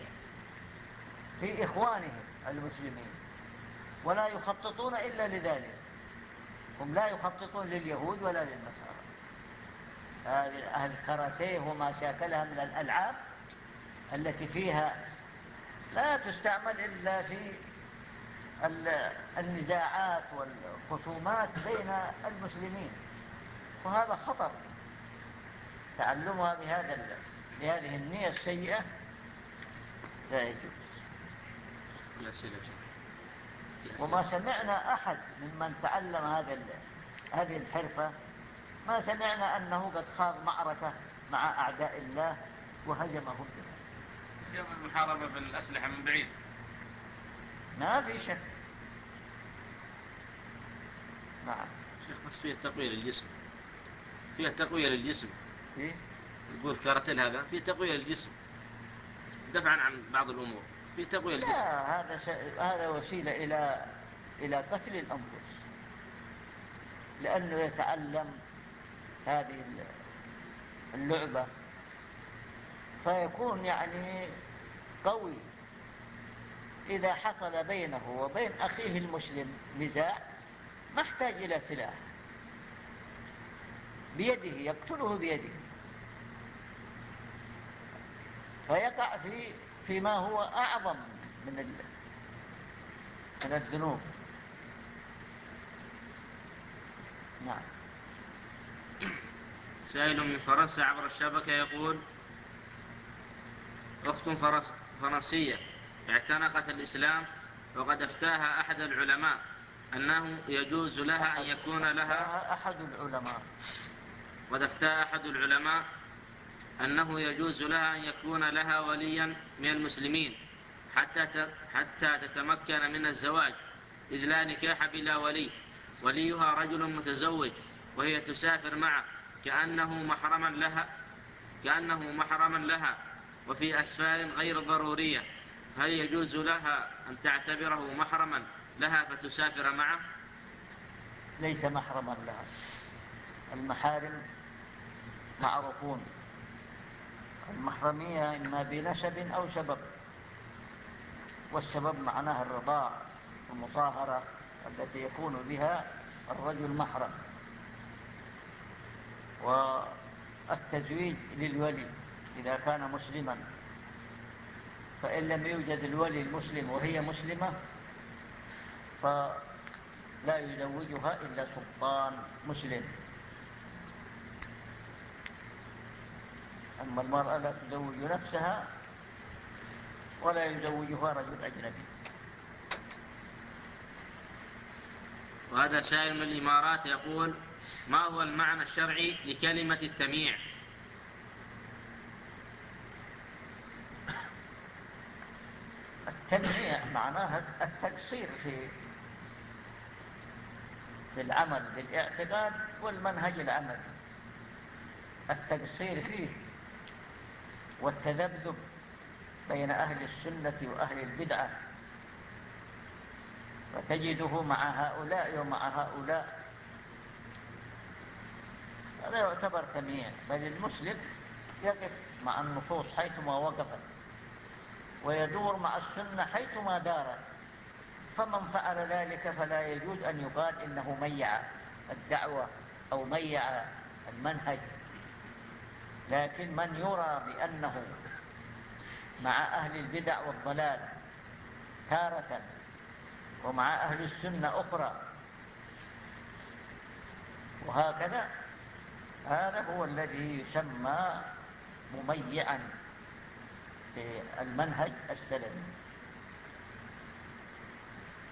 في إخوانهم المسلمين. ولا يخططون إلا لذلك. هم لا يخططون لليهود ولا للنصارى. أهل الكاراتيه وما شاكلها من الألعاب. التي فيها لا تستعمل إلا في النزاعات والخصومات بين المسلمين وهذا خطر. تعلمها بهذا بهذه النية السيئة لا يجوز. وما سمعنا أحد ممن تعلم هذا هذه الحرفة ما سمعنا أنه قد خاض معركة مع أعداء الله وهزمهم بها يوم المحاربة بالأسلحة من بعيد. ما في شك. نعم. شيخ بس فيه تقوية للجسم. فيها تقوية للجسم. فيه تقول كارتل هذا فيه تقوية للجسم. دفعا عن بعض الأمور. فيه تقوية للجسم. لا هذا ش... هذا وسيلة إلى إلى قتل الأنفس. لأنه يتعلم هذه اللعبة. فيكون يعني قوي إذا حصل بينه وبين أخيه المسلم نزاع ما احتاج إلى سلاح. بيده يقتله بيده. فيقع في فيما هو أعظم من من الذنوب. نعم. سائل من فرنسا عبر الشبكة يقول أخت فرس فرنسية. اعتنقت الإسلام وقد افتاها أحد العلماء أنه يجوز لها أن يكون لها أحد العلماء. قد افتى أحد العلماء أنه يجوز لها أن يكون لها وليا من المسلمين حتى حتى تتمكن من الزواج إذ لا نكاح بلا ولي. وليها رجل متزوج وهي تسافر معه كأنه محرما لها كأنه محرما لها. وفي أسفار غير ضرورية هل يجوز لها أن تعتبره محرما لها فتسافر معه؟ ليس محرما لها. المحارم معروفون. المحرمية إما بنسب أو سبب والسبب معناه الرضاع والمطاهرة التي يكون بها الرجل محرم. والتزويج للولي. إذا كان مسلما. فإن لم يوجد الولي المسلم وهي مسلمة فلا يزوجها إلا سلطان مسلم. أما المرأة لا تزوج نفسها ولا يزوجها رجل أجنبي. وهذا سائل من الإمارات يقول ما هو المعنى الشرعي لكلمة التمييع التنمية معناها التقصير في في العمل بالاعتقاد والمنهج العملي التقصير فيه والتذبذب بين أهل السنة وأهل البدعة. فتجده مع هؤلاء ومع هؤلاء. هذا يعتبر تمييع بل المسلم يقف مع النصوص حيثما وقفت. ويدور مع السنة حيثما دارت فمن فعل ذلك فلا يجوز أن يقال إنه ميع الدعوة أو ميع المنهج. لكن من يرى بأنه مع أهل البدع والضلال تارة ومع أهل السنة أخرى وهكذا هذا هو الذي يسمى مميعا. في المنهج السلمي.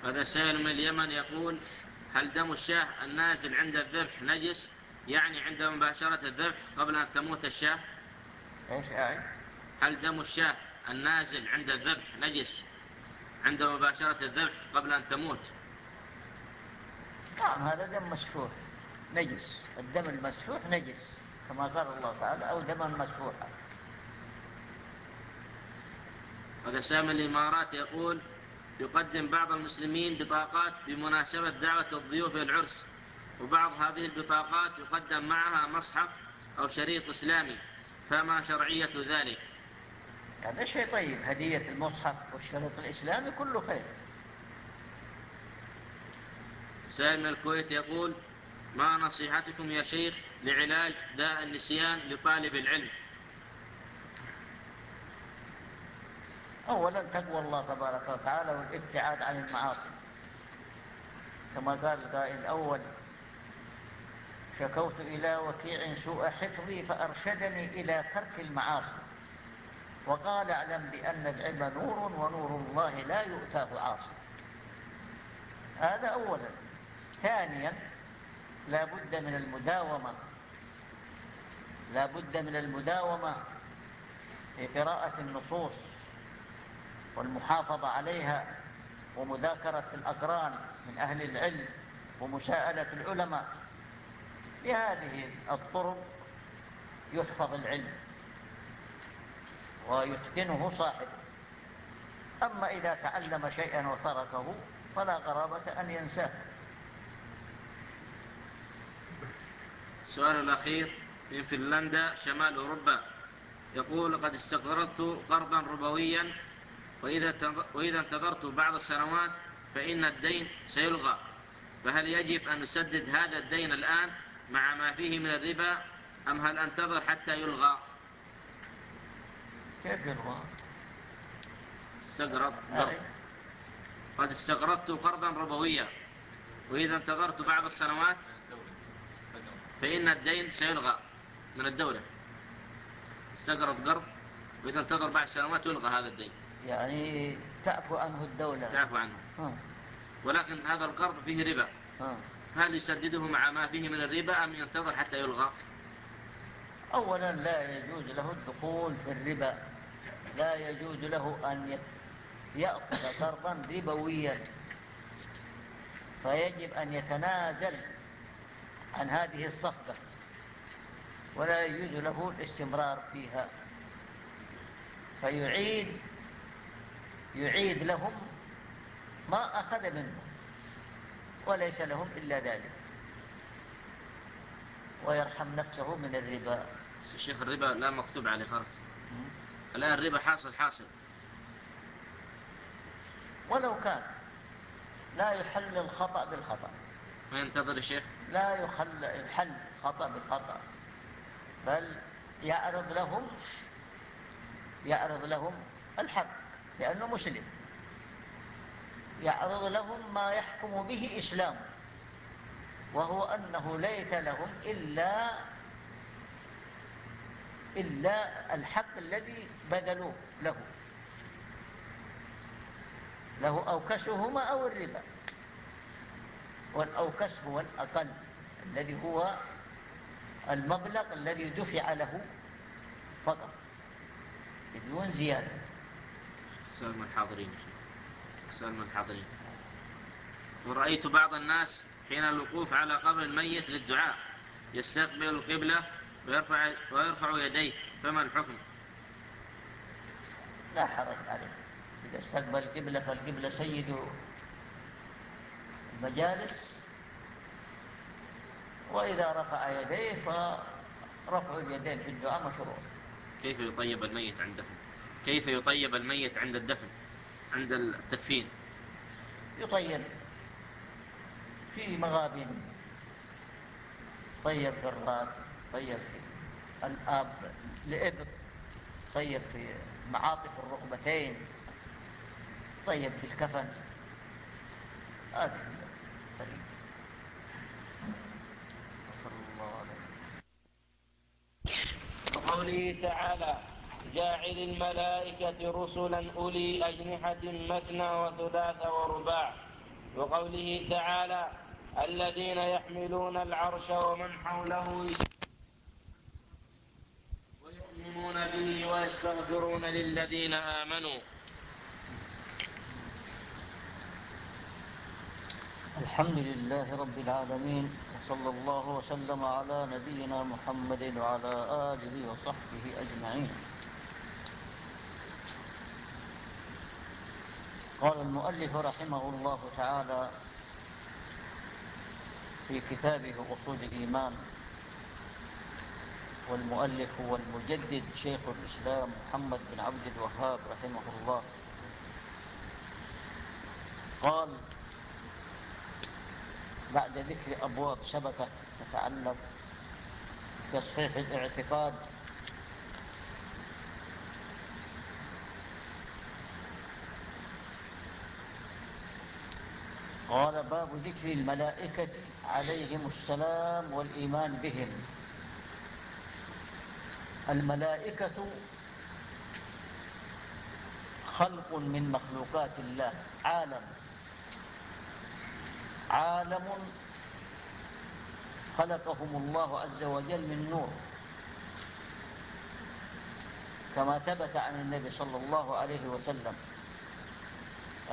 هذا سائل من اليمن يقول هل دم الشاه النازل عند الذبح نجس؟ يعني عند مباشرة الذبح قبل أن تموت الشاه؟ إيش يعني هل دم الشاه النازل عند الذبح نجس؟ عند مباشرة الذبح قبل أن تموت؟ نعم هذا دم مسفوح نجس. الدم المسفوح نجس كما قال الله تعالى أو دما مسفوحا هذا سام الإمارات يقول يقدم بعض المسلمين بطاقات بمناسبة دعوة الضيوف إلى العرس. وبعض هذه البطاقات يقدم معها مصحف أو شريط إسلامي. فما شرعية ذلك؟ هذا شيء طيب. هدية المصحف والشريط الإسلامي كله خير. سائل من الكويت يقول ما نصيحتكم يا شيخ لعلاج داء النسيان لطالب العلم؟ أولا تقوى الله تبارك وتعالى والابتعاد عن المعاصي. كما قال القائل الأول شكوت إلى وكيع سوء حفظي فأرشدني إلى ترك المعاصي. وقال أعلم بأن العلم نور ونور الله لا يؤتاه عاصي. هذا أولا. ثانيا لا بد من المداومة. لا بد من المداومة في قراءة النصوص. والمحافظة عليها ومذاكرة الأقران من أهل العلم ومساءلة العلماء. بهذه الطرق يحفظ العلم ويتقنه صاحبه. أما إذا تعلم شيئا وتركه فلا غرابة أن ينساه. السؤال الأخير من فنلندا شمال أوروبا يقول قد استقرضت قرضا ربويا وإذا, وإذا انتظرت بعض السنوات فإن الدين سيلغى. فهل يجب أن نسدد هذا الدين الآن مع ما فيه من الربا؟ أم هل أنتظر حتى يلغى؟ كيف يلغى؟ استقرض قرض قد استقرضت قرضا ربويا. وإذا انتظرت بعض السنوات فإن الدين سيلغى من الدولة. استقرض قرض. وإذا انتظر بعد سنوات يلغى هذا الدين. يعني تعفو عنه الدولة. تعفو عنه. ولكن هذا القرض فيه ربا. هل يسدده مع ما فيه من الربا أم ينتظر حتى يلغى؟ أولا لا يجوز له الدخول في الربا. لا يجوز له أن يأخذ قرضا ربويا. فيجب أن يتنازل عن هذه الصفقة. ولا يجوز له الاستمرار فيها. فيعيد يعيد لهم ما أخذ منهم وليس لهم إلا ذلك. ويرحم نفسه من الربا. الشيخ الربا لا مكتوب عليه خالص. الآن الربا حاصل حاصل. ولو كان لا يحل الخطأ بالخطأ. ما ينتظر الشيخ لا يحل, يحل خطأ بالخطأ. بل يعرض لهم يعرض لهم الحق. لأنه مسلم. يعرض لهم ما يحكم به إسلام وهو أنه ليس لهم إلا إلا الحق الذي بذلوه له. له أو كسهما أو الربا. والأوكس هو الأقل الذي هو المبلغ الذي دفع له فقط. بدون زيادة. سؤال من الحاضرين. سؤال من الحاضرين. ورأيت بعض الناس حين الوقوف على قبر الميت للدعاء. يستقبل القبلة ويرفع, ويرفع يديه. فما الحكم؟ لا حرج عليه. إذا استقبل القبلة فالقبلة سيد المجالس. وإذا رفع يديه فرفع اليدين في الدعاء مشروع. كيف يطيب الميت عند الدفن كيف يطيب الميت عند الدفن عند التكفين يطيب في مغابن طيب في الراس طيب في الآب لإبط طيب في معاطف الركبتين طيب في الكفن. هذه طيب وقوله تعالى. جاعل الملائكة رسلا أولي أجنحة مثنى وثلاث ورباع. وقوله تعالى الذين يحملون العرش ومن حوله ويؤمنون به ويستغفرون للذين آمنوا. الحمد لله رب العالمين وصلى الله وسلم على نبينا محمد وعلى آله وصحبه أجمعين. قال المؤلف رحمه الله تعالى في كتابه أصول الإيمان والمؤلف هو المجدد شيخ الإسلام محمد بن عبد الوهاب رحمه الله. قال بعد ذكر أبواب سبقت تتعلق تصحيح الاعتقاد قال باب ذكر الملائكة عليهم السلام والإيمان بهم. الملائكة خلق من مخلوقات الله عالم. عالم خلقهم الله عز وجل من نور. كما ثبت عن النبي صلى الله عليه وسلم.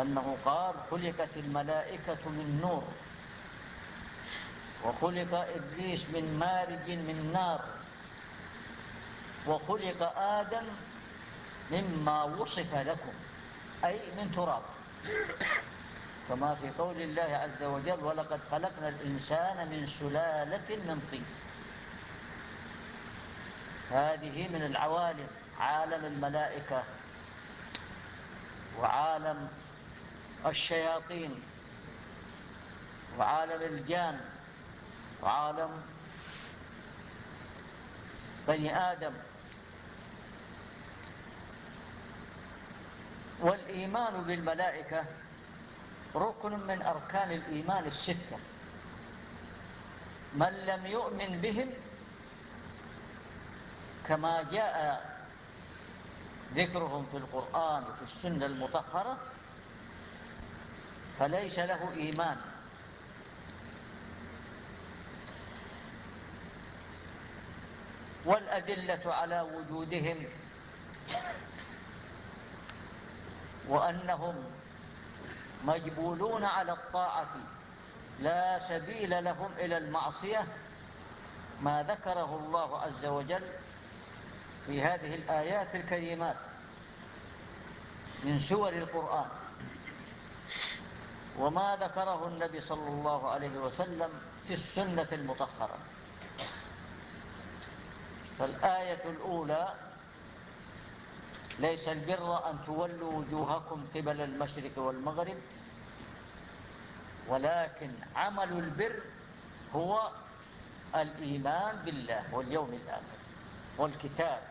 أنه قال خلقت الملائكة من نور وخلق إبليس من مارج من نار وخلق آدم مما وصف لكم أي من تراب. كما في قول الله عز وجل ولقد خلقنا الإنسان من سلالة من طين هذه من العوالم عالم الملائكة وعالم الشياطين وعالم الجان وعالم بني آدم والإيمان بالملائكة ركن من أركان الإيمان الستة. من لم يؤمن بهم كما جاء ذكرهم في القرآن وفي السنة المطهرة فليس له إيمان. والأدلة على وجودهم وأنهم مجبولون على الطاعة لا سبيل لهم إلى المعصية ما ذكره الله عز وجل في هذه الآيات الكريمات من سور القرآن. وما ذكره النبي صلى الله عليه وسلم في السنة المطهرة. فالآية الأولى ليس البر أن تولوا وجوهكم قبل المشرق والمغرب ولكن عمل البر هو الإيمان بالله واليوم الآخر والكتاب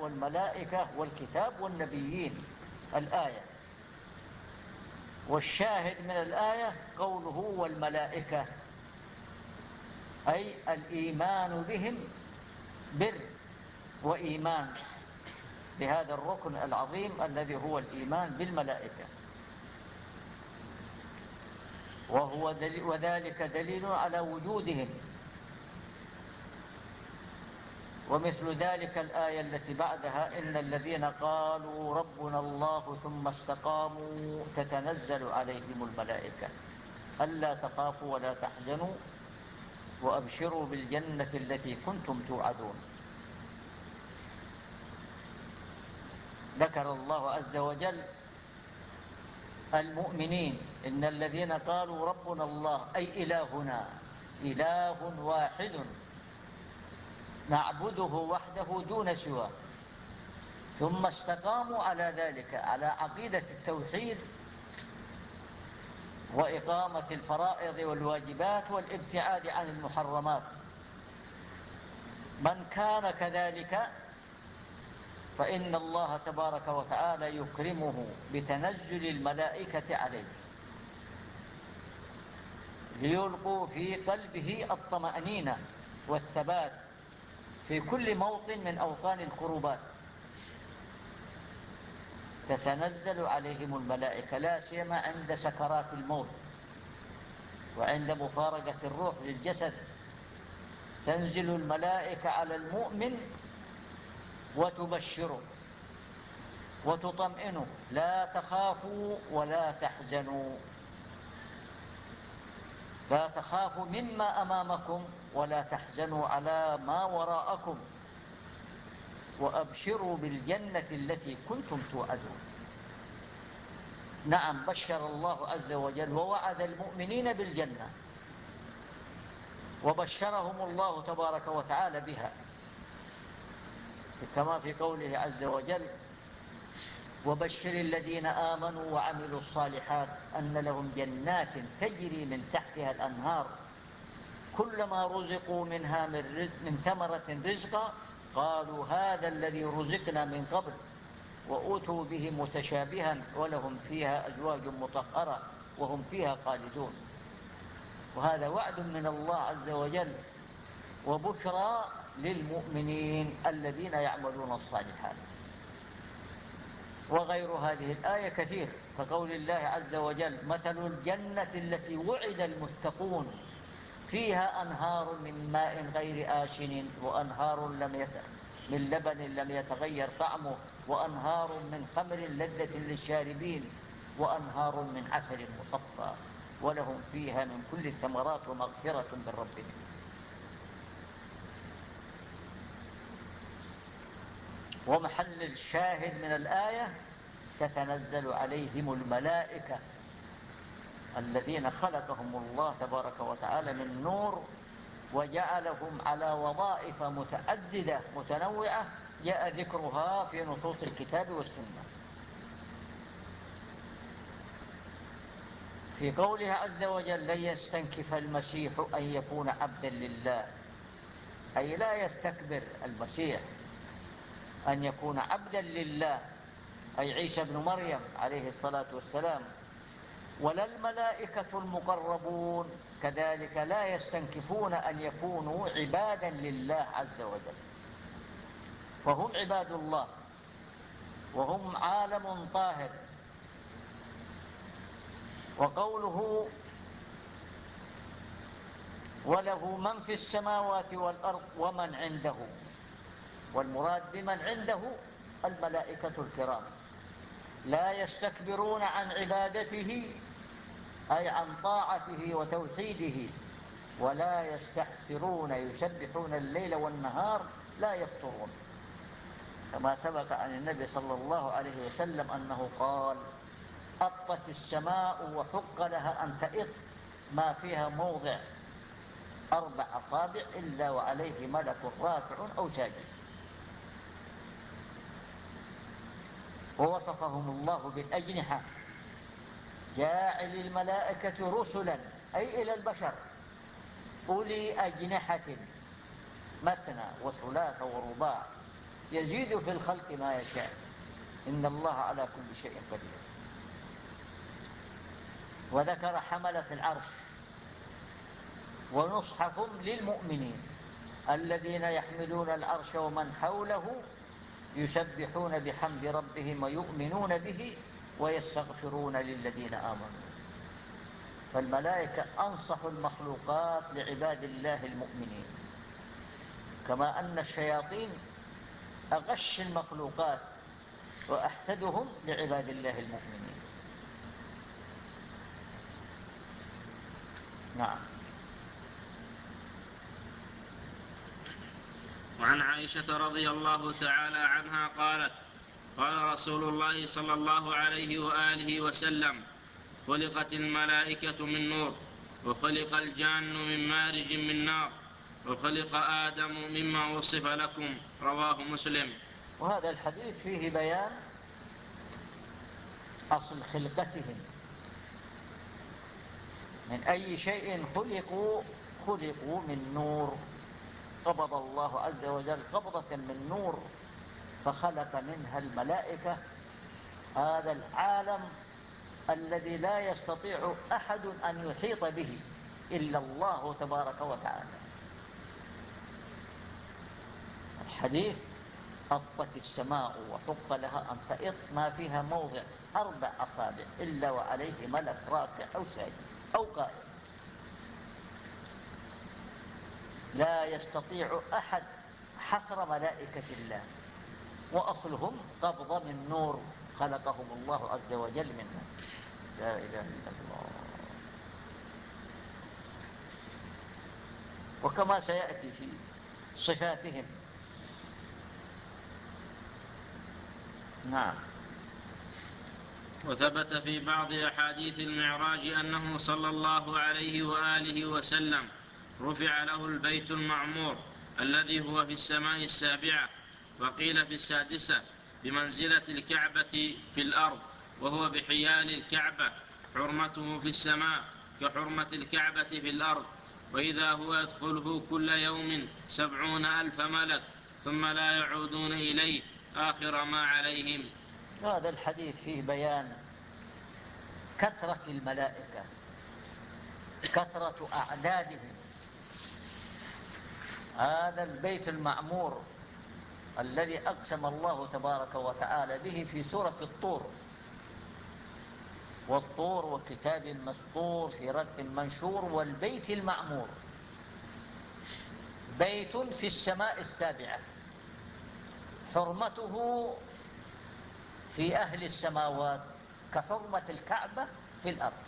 والملائكة والكتاب والنبيين. الآية والشاهد من الآية قوله والملائكة أي الإيمان بهم بر وإيمان بهذا الركن العظيم الذي هو الإيمان بالملائكة. وهو دليل وذلك دليل على وجودهم. ومثل ذلك الآية التي بعدها إن الذين قالوا ربنا الله ثم استقاموا تتنزل عليهم الملائكة. ألا تخافوا ولا تحزنوا وأبشروا بالجنة التي كنتم توعدون. ذكر الله عز وجل المؤمنين إن الذين قالوا ربنا الله أي إلهنا إله واحد نعبده وحده دون سواه. ثم استقاموا على ذلك على عقيدة التوحيد وإقامة الفرائض والواجبات والابتعاد عن المحرمات. من كان كذلك فإن الله تبارك وتعالى يكرمه بتنزل الملائكة عليه. ليلقوا في قلبه الطمأنينة والثبات في كل موطن من أوطان الكروبات تتنزل عليهم الملائكة لا سيما عند سكرات الموت وعند مفارقة الروح للجسد. تنزل الملائكة على المؤمن وتبشره وتطمئنه. لا تخافوا ولا تحزنوا. لا تخافوا مما أمامكم ولا تحزنوا على ما وراءكم. وأبشروا بالجنة التي كنتم توعدون. نعم بشر الله عز وجل ووعد المؤمنين بالجنة. وبشرهم الله تبارك وتعالى بها. كما في قوله عز وجل وبشر الذين آمنوا وعملوا الصالحات أن لهم جنات تجري من تحتها الأنهار. كلما رزقوا منها من, رزق من ثمرة رزقا قالوا هذا الذي رزقنا من قبل وأوتوا به متشابها ولهم فيها أزواج مطهرة وهم فيها خالدون. وهذا وعد من الله عز وجل وبشرى للمؤمنين الذين يعملون الصالحات. وغير هذه الآية كثير. كقول الله عز وجل مثل الجنة التي وعد المتقون فيها أنهار من ماء غير آشن وأنهار لم يت... من لبن لم يتغير طعمه وأنهار من خمر لذة للشاربين وأنهار من عسل مصفى. ولهم فيها من كل الثمرات ومغفرة من ربهم. ومحل الشاهد من الآية تتنزل عليهم الملائكة. الذين خلقهم الله تبارك وتعالى من نور وجعلهم على وظائف متعددة متنوعة جاء ذكرها في نصوص الكتاب والسنة. في قوله عز وجل لن يستنكف المسيح أن يكون عبدا لله. أي لا يستكبر المسيح أن يكون عبدا لله. أي عيسى بن مريم عليه الصلاة والسلام ولا الملائكة المقربون كذلك لا يستنكفون أن يكونوا عبادا لله عز وجل. فهم عباد الله وهم عالم طاهر. وقوله وله من في السماوات والأرض ومن عنده والمراد بمن عنده الملائكة الكرام. لا يستكبرون عن عبادته أي عن طاعته وتوحيده ولا يستحسرون يسبحون الليل والنهار لا يفطرون كما سبق عن النبي صلى الله عليه وسلم أنه قال أطت السماء وحق لها أن تئط ما فيها موضع أربع أصابع إلا وعليه ملك راكع أو ساجد ووصفهم الله بالأجنحة. جاعل الملائكة رسلا أي إلى البشر. أولي أجنحة. مثنى وثلاث ورباع. يزيد في الخلق ما يشاء. إن الله على كل شيء قدير. وذكر حملة العرش. ونصحف للمؤمنين. الذين يحملون العرش ومن حوله يسبحون بحمد ربهم ويؤمنون به ويستغفرون للذين آمنوا. فالملائكة أنصح المخلوقات لعباد الله المؤمنين. كما أن الشياطين أغش المخلوقات وأحسدهم لعباد الله المؤمنين. نعم. وعن عائشة رضي الله تعالى عنها قالت قال رسول الله صلى الله عليه وآله وسلم خلقت الملائكة من نور وخلق الجان من مارج من نار وخلق آدم مما وصف لكم رواه مسلم. وهذا الحديث فيه بيان أصل خلقتهم. من أي شيء خلقوا خلقوا من نور. قبض الله عز وجل قبضة من نور فخلق منها الملائكة. هذا العالم الذي لا يستطيع أحد أن يحيط به إلا الله تبارك وتعالى. الحديث أطت السماء وحق لها أن تئط ما فيها موضع أربع أصابع إلا وعليه ملك راكع أو ساجد أو قائم لا يستطيع أحد حصر ملائكة الله. وأصلهم قبضة من نور خلقهم الله عز وجل منها لا إله إلا الله. وكما سيأتي في صفاتهم. نعم. وثبت في بعض أحاديث المعراج أنه صلى الله عليه وآله وسلم رفع له البيت المعمور الذي هو في السماء السابعة وقيل في السادسة بمنزلة الكعبة في الأرض وهو بحيال الكعبة حرمته في السماء كحرمة الكعبة في الأرض. وإذا هو يدخله كل يوم سبعون ألف ملك ثم لا يعودون إليه آخر ما عليهم. هذا الحديث فيه بيان كثرة الملائكة كثرة أعدادهم هذا البيت المعمور الذي أقسم الله تبارك وتعالى به في سورة الطور. والطور وكتاب مسطور في رق منشور والبيت المعمور. بيت في السماء السابعة. حرمته في أهل السماوات كحرمة الكعبة في الأرض.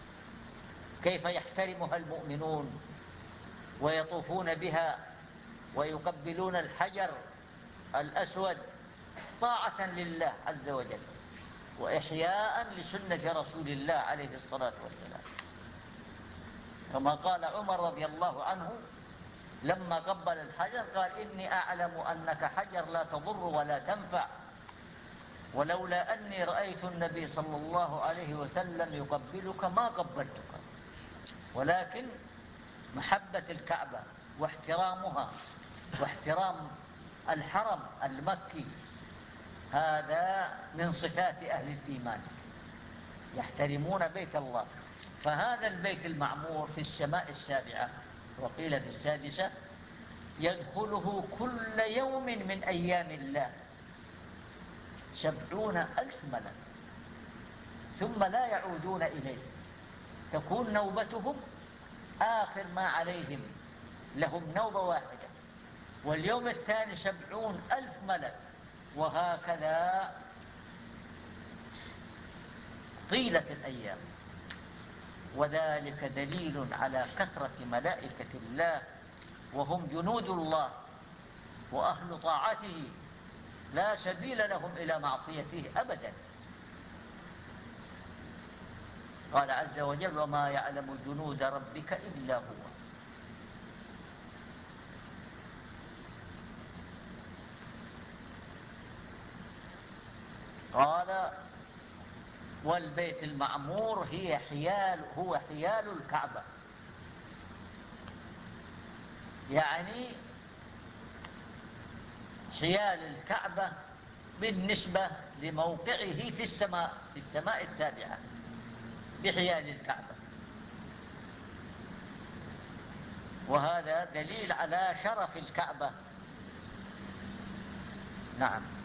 كيف يحترمها المؤمنون ويطوفون بها ويقبلون الحجر الأسود طاعة لله عز وجل وإحياء لسنة رسول الله عليه الصلاة والسلام. كما قال عمر رضي الله عنه لما قبل الحجر قال إني أعلم أنك حجر لا تضر ولا تنفع. ولولا أني رأيت النبي صلى الله عليه وسلم يقبلك ما قبلتك. ولكن محبة الكعبة واحترامها واحترام الحرم المكي هذا من صفات أهل الإيمان يحترمون بيت الله. فهذا البيت المعمور في السماء السابعة وقيل في السادسة يدخله كل يوم من أيام الله. سبعون ألف ملك ثم لا يعودون إليه. تكون نوبتهم آخر ما عليهم لهم نوبة واحدة. واليوم الثاني سبعون ألف ملك. وهكذا طيلة الأيام. وذلك دليل على كثرة ملائكة الله. وهم جنود الله. وأهل طاعته. لا سبيل لهم إلى معصيته أبدا. قال عز وجل وما يعلم جنود ربك إلا هو. قال والبيت المعمور هي حيال هو حيال الكعبة. يعني حيال الكعبة بالنسبة لموقعه في السماء في السماء السابعة بحيال الكعبة. وهذا دليل على شرف الكعبة. نعم.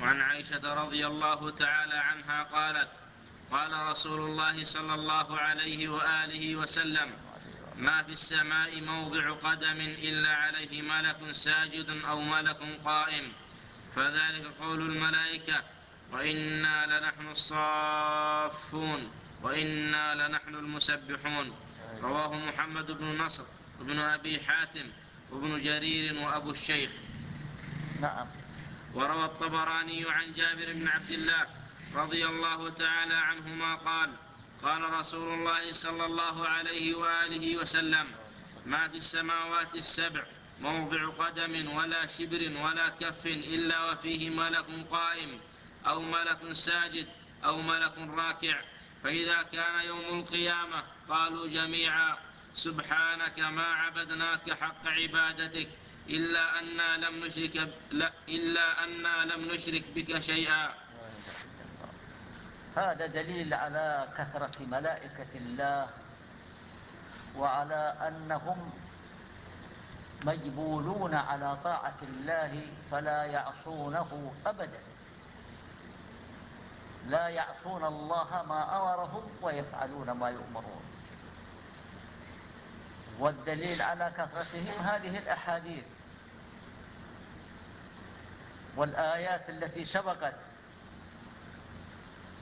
وعن عائشة رضي الله تعالى عنها قالت قال رسول الله صلى الله عليه وآله وسلم ما في السماء موضع قدم إلا عليه ملك ساجد أو ملك قائم. فذلك قول الملائكة وإنا لنحن الصافون وإنا لنحن المسبحون. رواه محمد بن نصر وابن أبي حاتم وابن جرير وأبو الشيخ. نعم. وروى الطبراني عن جابر بن عبد الله رضي الله تعالى عنهما قال قال رسول الله صلى الله عليه وآله وسلم ما في السماوات السبع موضع قدم ولا شبر ولا كف إلا وفيه ملك قائم أو ملك ساجد أو ملك راكع فإذا كان يوم القيامة قالوا جميعا سبحانك ما عبدناك حق عبادتك إلا أنا لم نشرك لا إلا أنا لم نشرك بك شيئا. هذا دليل على كثرة ملائكة الله وعلى أنهم مجبولون على طاعة الله فلا يعصونه أبدا. لا يعصون الله ما أمرهم ويفعلون ما يؤمرون. والدليل على كثرتهم هذه الأحاديث. والآيات التي سبقت.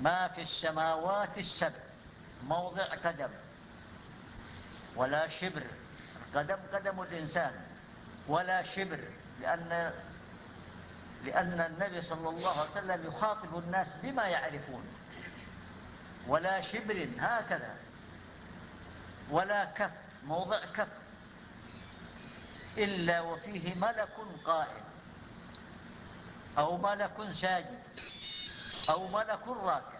ما في السماوات السبع موضع قدم ولا شبر. قدم قدم الإنسان ولا شبر لأن لأن النبي صلى الله عليه وسلم يخاطب الناس بما يعرفون. ولا شبر هكذا. ولا كف موضع كف. إلا وفيه ملك قائم. أو ملك ساجد أو ملك راكع.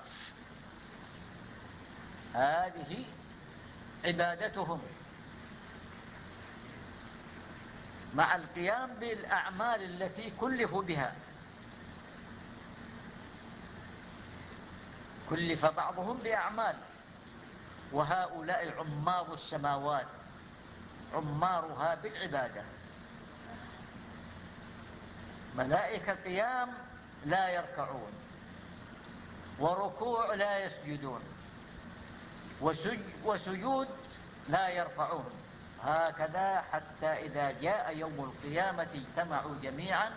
هذه عبادتهم. مع القيام بالأعمال التي كلفوا بها. كلف بعضهم بأعمال. وهؤلاء عمار السماوات. عمارها بالعبادة. ملائكة قيام لا يركعون وركوع لا يسجدون وسجود لا يرفعون. هكذا حتى إذا جاء يوم القيامة اجتمعوا جميعا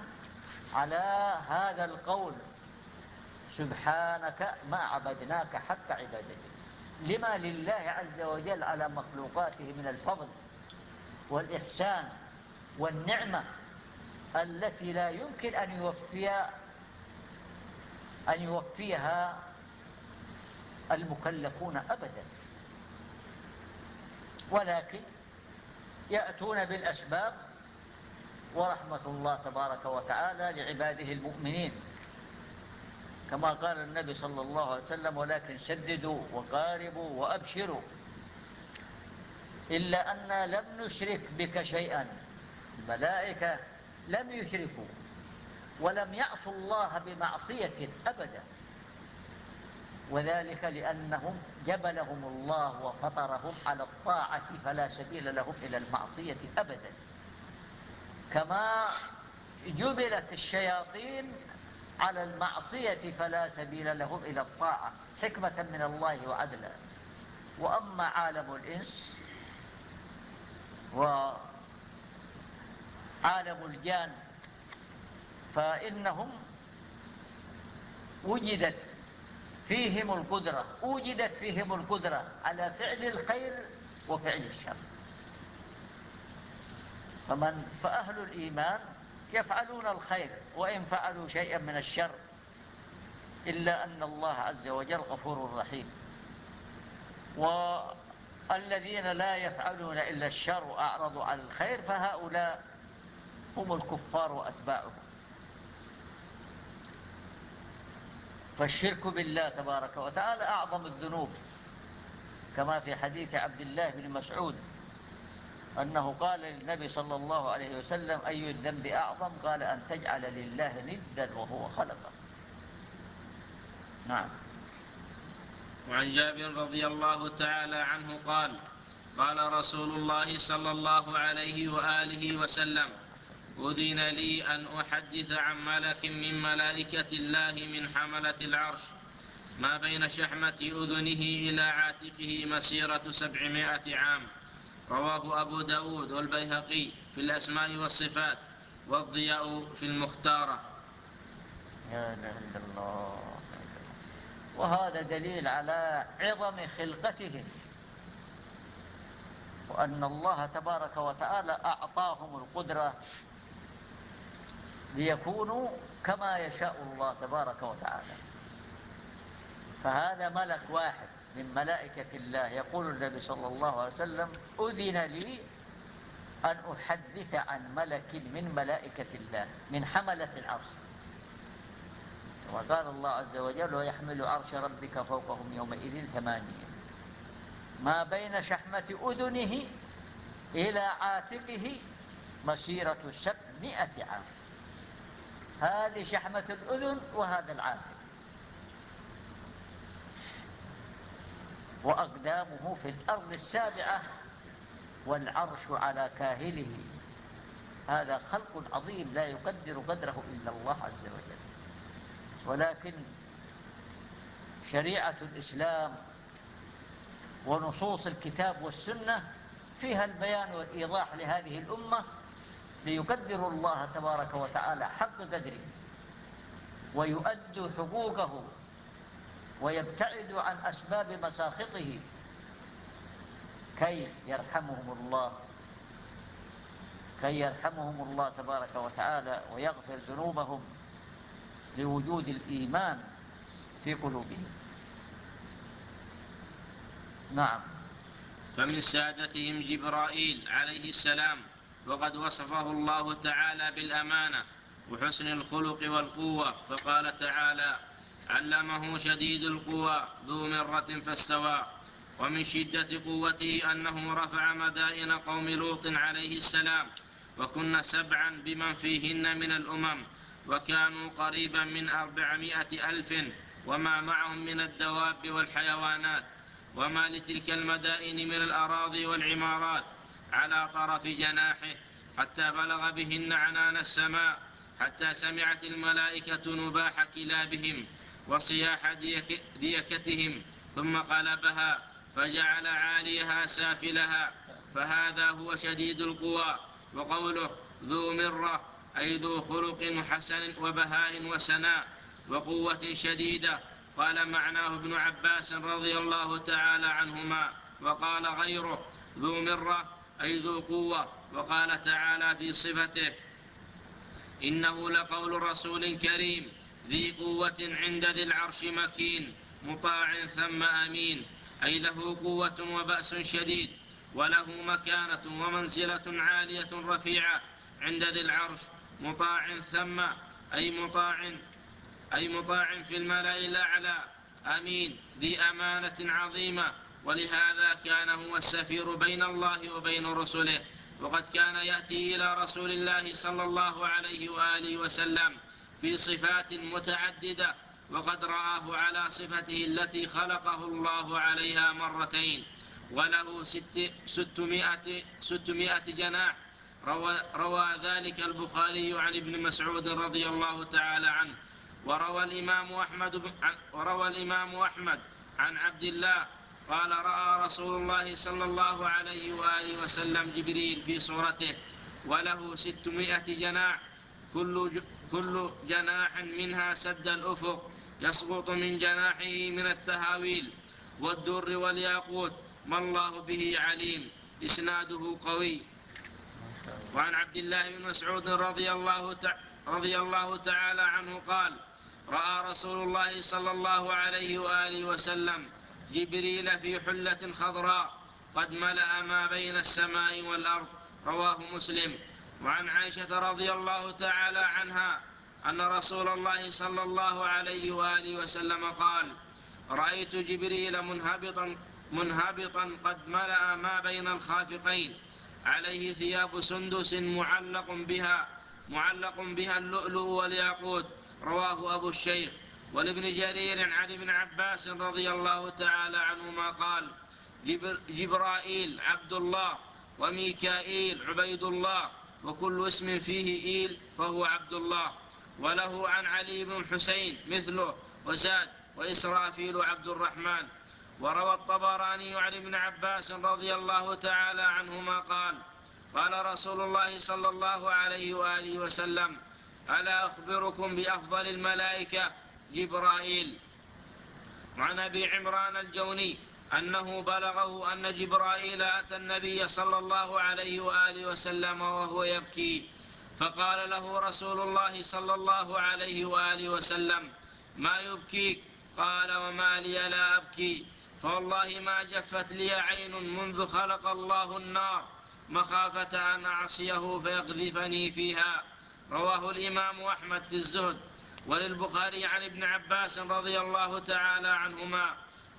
على هذا القول. سبحانك ما عبدناك حق عبادتك. لما لله عز وجل على مخلوقاته من الفضل والإحسان والنعمة التي لا يمكن أن يوفي أن يوفيها المكلفون أبدا. ولكن يأتون بالأسباب ورحمة الله تبارك وتعالى لعباده المؤمنين. كما قال النبي صلى الله عليه وسلم ولكن سددوا وقاربوا وأبشروا إلا أن لم نشرك بك شيئا. الملائكة لم يشركوا ولم يعصوا الله بمعصية أبدا. وذلك لأنهم جبلهم الله وفطرهم على الطاعة فلا سبيل لهم إلى المعصية أبدا. كما جبلت الشياطين على المعصية فلا سبيل لهم إلى الطاعة. حكمة من الله وعدلا. وأما عالم الإنس وعالم الجان فإنهم وجدت فيهم القدرة وجدت فيهم القدرة على فعل الخير وفعل الشر. فمن فأهل الإيمان يفعلون الخير وإن فعلوا شيئا من الشر إلا أن الله عز وجل غفور رحيم. والذين لا يفعلون إلا الشر وأعرضوا عن الخير فهؤلاء هم الكفار وأتباعهم. فالشرك بالله تبارك وتعالى أعظم الذنوب كما في حديث عبد الله بن مسعود أنه قال للنبي صلى الله عليه وسلم أي الذنب أعظم؟ قال أن تجعل لله نزدا وهو خلقه. نعم. وعن جابر رضي الله تعالى عنه قال قال رسول الله صلى الله عليه وآله وسلم أذن لي أن أحدث عن ملك من ملائكة الله من حملة العرش ما بين شحمة أذنه إلى عاتقه مسيرة سبعمائة عام. رواه أبو داود والبيهقي في الأسماء والصفات والضياء في المختارة. يا إله إلا الله. وهذا دليل على عظم خلقتهم. وأن الله تبارك وتعالى أعطاهم القدرة ليكونوا كما يشاء الله تبارك وتعالى. فهذا ملك واحد من ملائكة الله. يقول النبي صلى الله عليه وسلم أذن لي أن أحدث عن ملك من ملائكة الله من حملة العرش. وقال الله عز وجل ويحمل عرش ربك فوقهم يومئذ ثمانية. ما بين شحمة أذنه إلى عاتقه مسيرة سبمائة عام هذه شحمة الأذن وهذا العاتق وأقدامه في الأرض السابعة والعرش على كاهله. هذا خلق عظيم لا يقدر قدره إلا الله عز وجل. ولكن شريعة الإسلام ونصوص الكتاب والسنة فيها البيان والإيضاح لهذه الأمة ليقدروا الله تبارك وتعالى حق قدره ويؤدوا حقوقه ويبتعدوا عن أسباب مساخطه كي يرحمهم الله كي يرحمهم الله تبارك وتعالى ويغفر ذنوبهم لوجود الإيمان في قلوبهم. نعم. فمن سادتهم جبرائيل عليه السلام وقد وصفه الله تعالى بالأمانة وحسن الخلق والقوة فقال تعالى علمه شديد القوى ذو مرة فاستوى ومن شدة قوته أنه رفع مدائن قوم لوط عليه السلام وكن سبعا بمن فيهن من الأمم وكانوا قريبا من أربعمائة ألف وما معهم من الدواب والحيوانات وما لتلك المدائن من الأراضي والعمارات على طرف جناحه حتى بلغ بهن عنان السماء حتى سمعت الملائكة نباح كلابهم وصياح ديكتهم ثم قلبها فجعل عاليها سافلها. فهذا هو شديد القوى. وقوله ذو مرة أي ذو خلق حسن وبهاء وسناء وقوة شديدة. قال معناه ابن عباس رضي الله تعالى عنهما. وقال غيره ذو مرة أي ذو قوة وقال تعالى في صفته إنه لقول رسول كريم ذي قوة عند ذي العرش مكين مطاع ثم أمين. أي له قوة وبأس شديد وله مكانة ومنزلة عالية رفيعة عند ذي العرش مطاع ثم أي مطاع أي مطاع في الملأ الأعلى أمين ذي أمانة عظيمة. ولهذا كان هو السفير بين الله وبين رسله وقد كان يأتي إلى رسول الله صلى الله عليه وآله وسلم في صفات متعددة وقد رآه على صفته التي خلقه الله عليها مرتين وله ست ستمائة, ستمائة جناح. روى, روى ذلك البخاري عن ابن مسعود رضي الله تعالى عنه وروى الإمام أحمد وروى الإمام أحمد عن عبد الله قال رأى رسول الله صلى الله عليه وآله وسلم جبريل في صورته وله ستمائة جناح كل, كل جناح منها سد الأفق يسقط من جناحه من التهاويل والدر والياقوت ما الله به عليم إسناده قوي. وعن عبد الله بن مسعود رضي الله, رضي الله تعالى عنه قال رأى رسول الله صلى الله عليه وآله وسلم جبريل في حلة خضراء قد ملأ ما بين السماء والأرض رواه مسلم. وعن عائشة رضي الله تعالى عنها أن رسول الله صلى الله عليه وآله وسلم قال رأيت جبريل منهبطا منهبطا قد ملأ ما بين الخافقين. عليه ثياب سندس معلق بها معلق بها اللؤلؤ والياقوت. رواه أبو الشيخ. ولابن جرير عن ابن عباس رضي الله تعالى عنهما قال جبرائيل عبد الله وميكائيل عبيد الله وكل اسم فيه إيل فهو عبد الله وله عن علي بن حسين مثله وزاد وإسرافيل عبد الرحمن. وروى الطبراني عن ابن عباس رضي الله تعالى عنهما قال قال رسول الله صلى الله عليه وآله وسلم ألا أخبركم بأفضل الملائكة جبرائيل. وعن أبي عمران الجوني أنه بلغه أن جبرائيل أتى النبي صلى الله عليه وآله وسلم وهو يبكي. فقال له رسول الله صلى الله عليه وآله وسلم ما يبكيك؟ قال وما لي لا أبكي. فوالله ما جفت لي عين منذ خلق الله النار مخافة أن أعصيه فيقذفني فيها. رواه الإمام أحمد في الزهد. وللبخاري عن ابن عباس رضي الله تعالى عنهما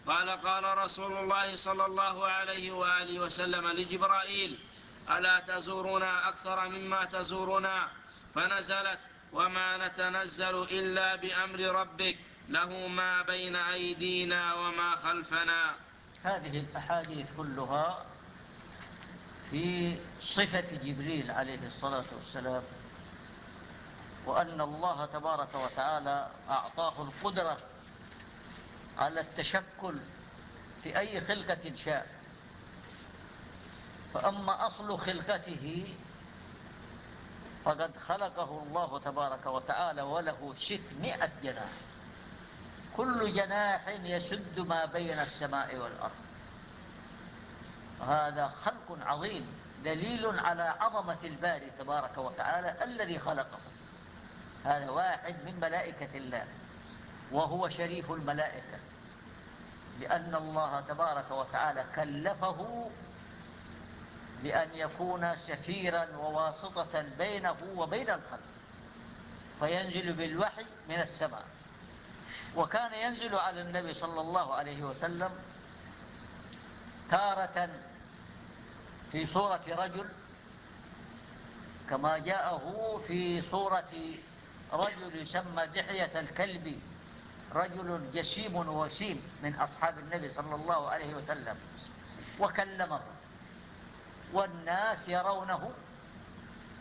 قال قال رسول الله صلى الله عليه وآله وسلم لجبرائيل ألا تزورنا أكثر مما تزورنا؟ فنزلت وما نتنزل إلا بأمر ربك له ما بين أيدينا وما خلفنا. هذه الأحاديث كلها في صفة جبريل عليه الصلاة والسلام وأن الله تبارك وتعالى أعطاه القدرة على التشكل في أي خلقة شاء. فأما أصل خلقته فقد خلقه الله تبارك وتعالى وله ستمائة جناح. كل جناح يسد ما بين السماء والأرض. هذا خلق عظيم دليل على عظمة الباري تبارك وتعالى الذي خلقه. هذا واحد من ملائكة الله وهو شريف الملائكة لأن الله تبارك وتعالى كلفه بأن يكون سفيرا وواسطة بينه وبين الخلق فينزل بالوحي من السماء. وكان ينزل على النبي صلى الله عليه وسلم تارة في صورة رجل كما جاءه في صورة رجل يسمى دحية الكلب رجل جسيم وسيم من أصحاب النبي صلى الله عليه وسلم. وكلمه. والناس يرونه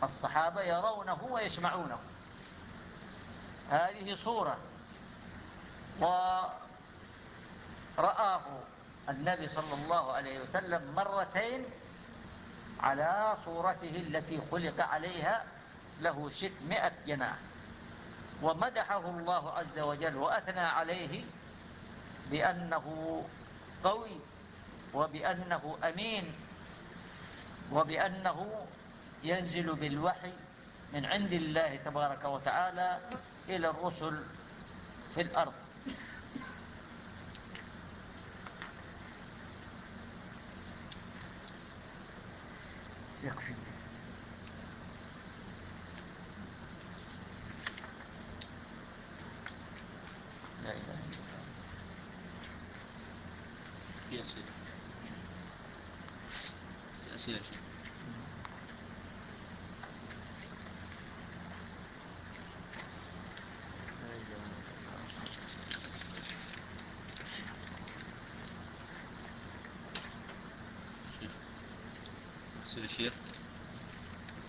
الصحابة يرونه ويسمعونه. هذه صورة. ورآه النبي صلى الله عليه وسلم مرتين على صورته التي خلق عليها له ستمائة جناح. ومدحه الله عز وجل وأثنى عليه بأنه قوي وبأنه أمين وبأنه ينزل بالوحي من عند الله تبارك وتعالى إلى الرسل في الأرض. يكفي لا إله إلا الله في أسئلة في أسئلة أسئلة شيخ.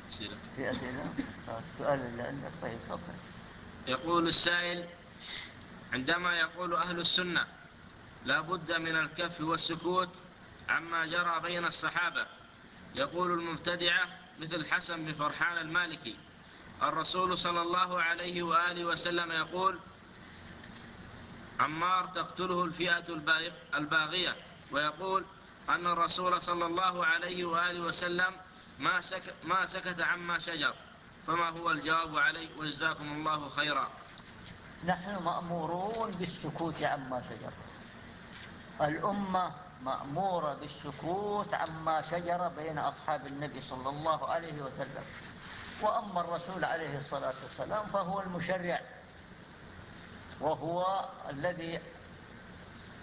أسئلة في أسئلة؟ السؤال اللي عندك طيب تفضل يقول السائل عندما يقول أهل السنة لا بد من الكف والسكوت عما جرى بين الصحابة. يقول المبتدعة مثل حسن بن فرحان المالكي الرسول صلى الله عليه وآله وسلم يقول عمار تقتله الفئة الباغ- الباغية. ويقول أن الرسول صلى الله عليه وآله وسلم ما, سك ما سكت عما شجر فما هو الجواب عليه؟ وجزاكم الله خيرا. نحن مأمورون بالسكوت عما شجر. الأمة مأمورة بالسكوت عما شجر بين أصحاب النبي صلى الله عليه وسلم. وأما الرسول عليه الصلاة والسلام فهو المشرع. وهو الذي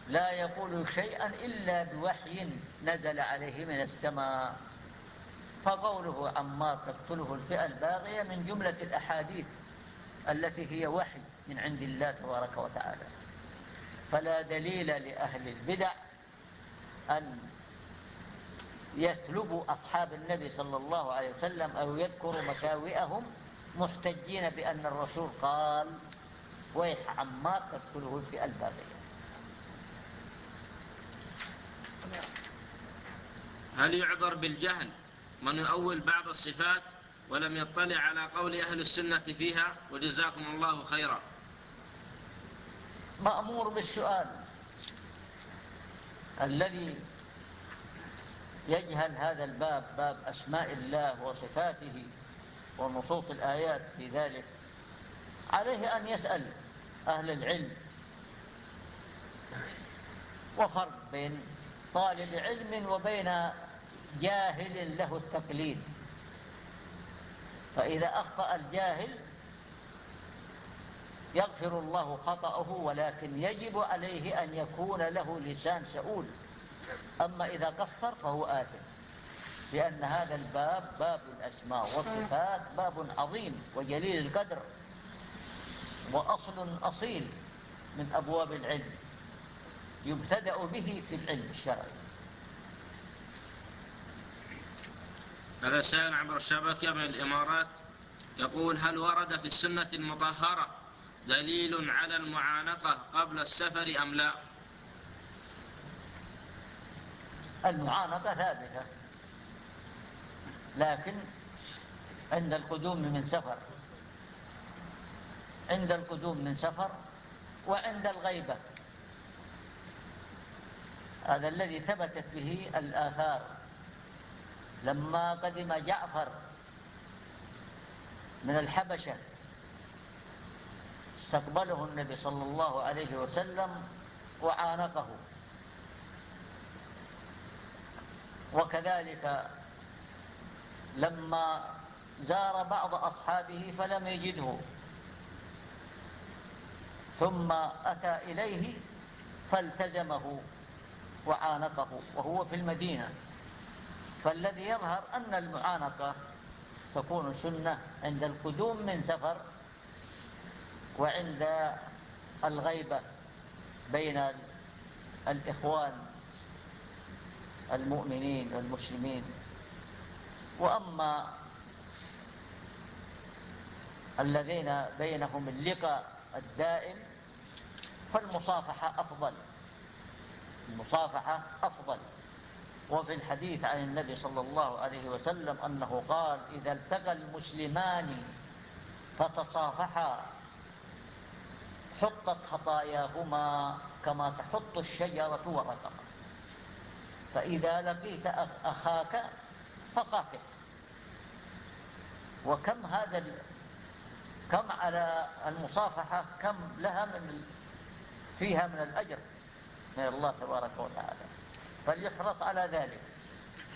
لا يقول شيئا إلا بوحي نزل عليه من السماء. فقوله عما تقتله الفئة الباغية من جملة الأحاديث التي هي وحي من عند الله تبارك وتعالى. فلا دليل لأهل البدع أن يثلبوا أصحاب النبي صلى الله عليه وسلم أو يذكروا مساوئهم محتجين بأن الرسول قال ويح عمار تقتله الفئة الباغية هل يعذر بالجهل من يؤول بعض الصفات ولم يطلع على قول أهل السنة فيها وجزاكم الله خيرا؟ مأمور بالسؤال. الذي يجهل هذا الباب باب أسماء الله وصفاته ونصوص الآيات في ذلك عليه أن يسأل أهل العلم. وفرق بين طالب علم وبين جاهل له التقليد. فإذا أخطأ الجاهل يغفر الله خطأه ولكن يجب عليه أن يكون له لسان سؤول أما إذا قصر فهو آثم لأن هذا الباب باب الأسماء والصفات باب عظيم وجليل القدر وأصل أصيل من أبواب العلم يبتدأ به في العلم الشرعي. هذا سائل عبر الشبكة من الإمارات؟ يقول هل ورد في السنة المطهرة دليل على المعانقة قبل السفر أم لا؟ المعانقة ثابتة. لكن عند القدوم من سفر. عند القدوم من سفر وعند الغيبة. هذا الذي ثبتت به الآثار. لما قدم جعفر من الحبشة استقبله النبي صلى الله عليه وسلم وعانقه. وكذلك لما زار بعض أصحابه فلم يجده. ثم أتى إليه فالتزمه وعانقه وهو في المدينة. فالذي يظهر أن المعانقة تكون سنة عند القدوم من سفر وعند الغيبة بين الإخوان المؤمنين والمسلمين. وأما الذين بينهم اللقاء الدائم فالمصافحة أفضل. المصافحة أفضل. وفي الحديث عن النبي صلى الله عليه وسلم أنه قال إذا التقى المسلمان فتصافحا حطت خطاياهما كما تحط الشجرة ورقها فإذا لقيت أخاك فصافح وكم هذا كم على المصافحة كم لها من فيها من الأجر. من الله تبارك وتعالى. فليحرص على ذلك.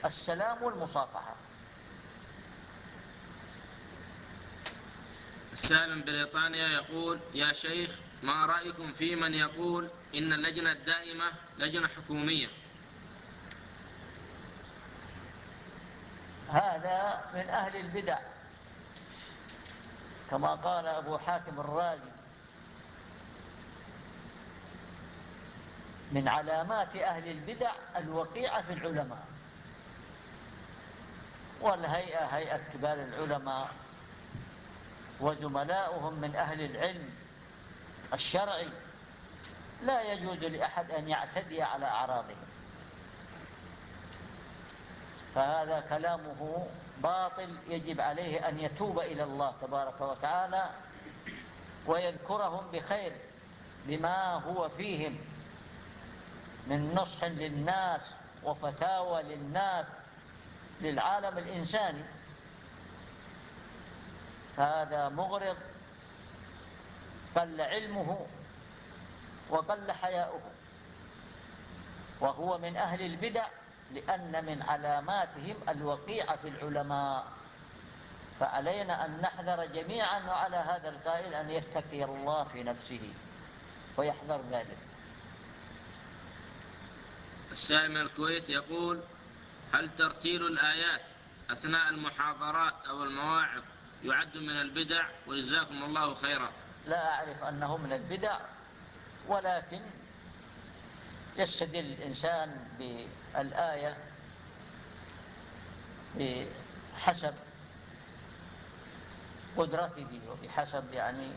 السلام والمصافحة. السائل من بريطانيا يقول يا شيخ ما رأيكم في من يقول إن اللجنة الدائمة لجنة حكومية؟ هذا من أهل البدع. كما قال أبو حاتم الرازي من علامات أهل البدع الوقيعة في العلماء. والهيئة هيئة كبار العلماء وزملاؤهم من أهل العلم. الشرعي لا يجوز لأحد أن يعتدي على أعراضهم فهذا كلامه باطل يجب عليه أن يتوب إلى الله تبارك وتعالى ويذكرهم بخير بما هو فيهم من نصح للناس وفتاوى للناس للعالم الإنساني. هذا مغرض قل علمه وقل حياؤه. وهو من أهل البدع لأن من علاماتهم الوقيعة في العلماء. فعلينا أن نحذر جميعا وعلى هذا القائل أن يتقي الله في نفسه ويحذر ذلك. السائل من الكويت يقول هل ترتيل الآيات أثناء المحاضرات أو المواعظ يعد من البدع؟ وجزاكم الله خيرا. لا أعرف أنه من البدع ولكن يستدل الإنسان بالآية بحسب قدرته وبحسب يعني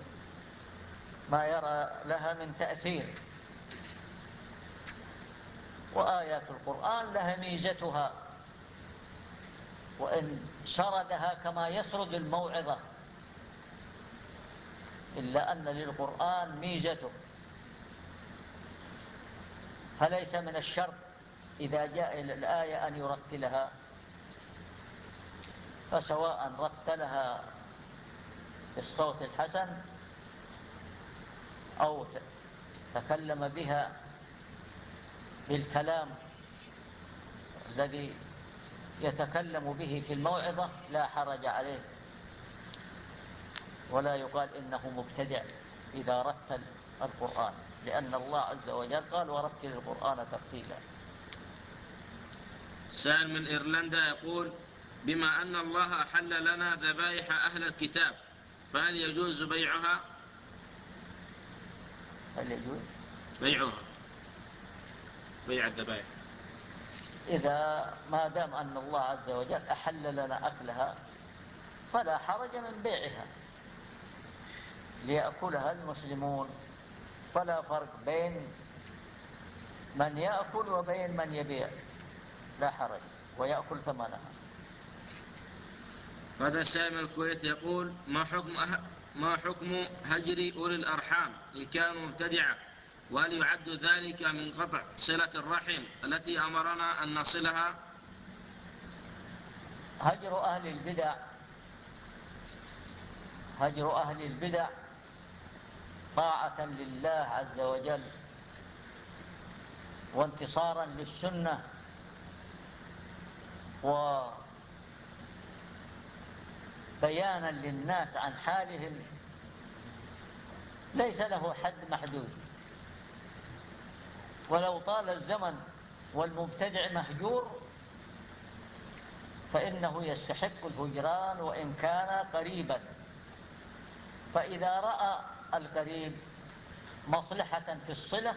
ما يرى لها من تأثير. وآيات القرآن لها ميزتها وإن سردها كما يسرد الموعظة. إلا أن للقرآن ميزته. فليس من الشرط إذا جاء الآية أن يرتلها فسواء رتلها بالصوت الحسن أو تكلم بها بالكلام الذي يتكلم به في الموعظة لا حرج عليه. ولا يقال إنه مبتدع إذا رتل القرآن لأن الله عز وجل قال ورتل القرآن ترتيلا. سائل من إيرلندا يقول بما أن الله حل لنا ذبائح أهل الكتاب فهل يجوز بيعها؟ هل يجوز؟ بيعها بيع الذبائح. إذا ما دام أن الله عز وجل أحل لنا أكلها فلا حرج من بيعها. ليأكلها المسلمون. فلا فرق بين من يأكل وبين من يبيع. لا حرج. ويأكل ثمنها. هذا سائل الكويت يقول ما حكم أه... ما حكم هجر أولي الأرحام؟ إن كانوا مبتدعة وهل يعد ذلك من قطع صلة الرحم التي أمرنا أن نصلها؟ هجر أهل البدع. هجر أهل البدع. طاعة لله عز وجل وانتصارا للسنة وبيانا للناس عن حالهم ليس له حد محدود. ولو طال الزمن والمبتدع مهجور فإنه يستحق الهجران وإن كان قريبا. فإذا رأى القريب مصلحة في الصلة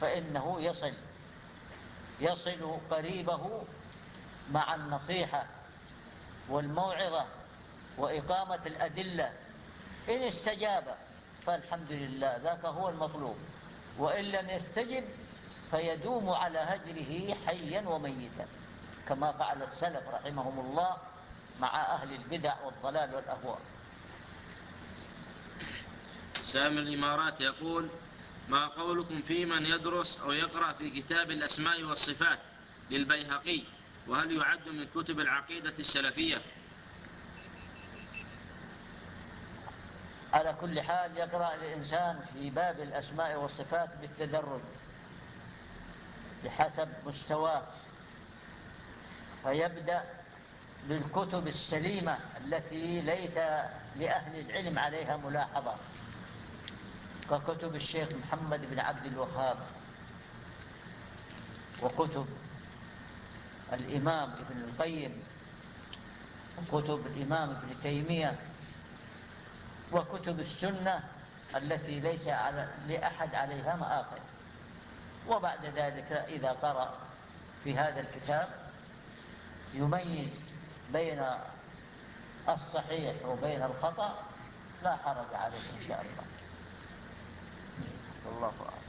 فإنه يصل يصل قريبه مع النصيحة والموعظة وإقامة الأدلة. إن استجاب فالحمد لله ذاك هو المطلوب. وإن لم يستجب فيدوم على هجره حيا وميتا. كما فعل السلف رحمهم الله مع أهل البدع والضلال والأهواء. سام الإمارات يقول ما قولكم في من يدرس أو يقرأ في كتاب الأسماء والصفات للبيهقي؟ وهل يعد من كتب العقيدة السلفية؟ على كل حال يقرأ الإنسان في باب الأسماء والصفات بالتدرج بحسب مستواه فيبدأ بالكتب السليمة التي ليس لأهل العلم عليها ملاحظة. ككتب الشيخ محمد بن عبد الوهاب وكتب الإمام ابن القيم وكتب الإمام ابن تيمية وكتب السنة التي ليس على لأحد عليها مآخذ. وبعد ذلك إذا قرأ في هذا الكتاب يميز بين الصحيح وبين الخطأ لا حرج عليه إن شاء الله. والله أعلم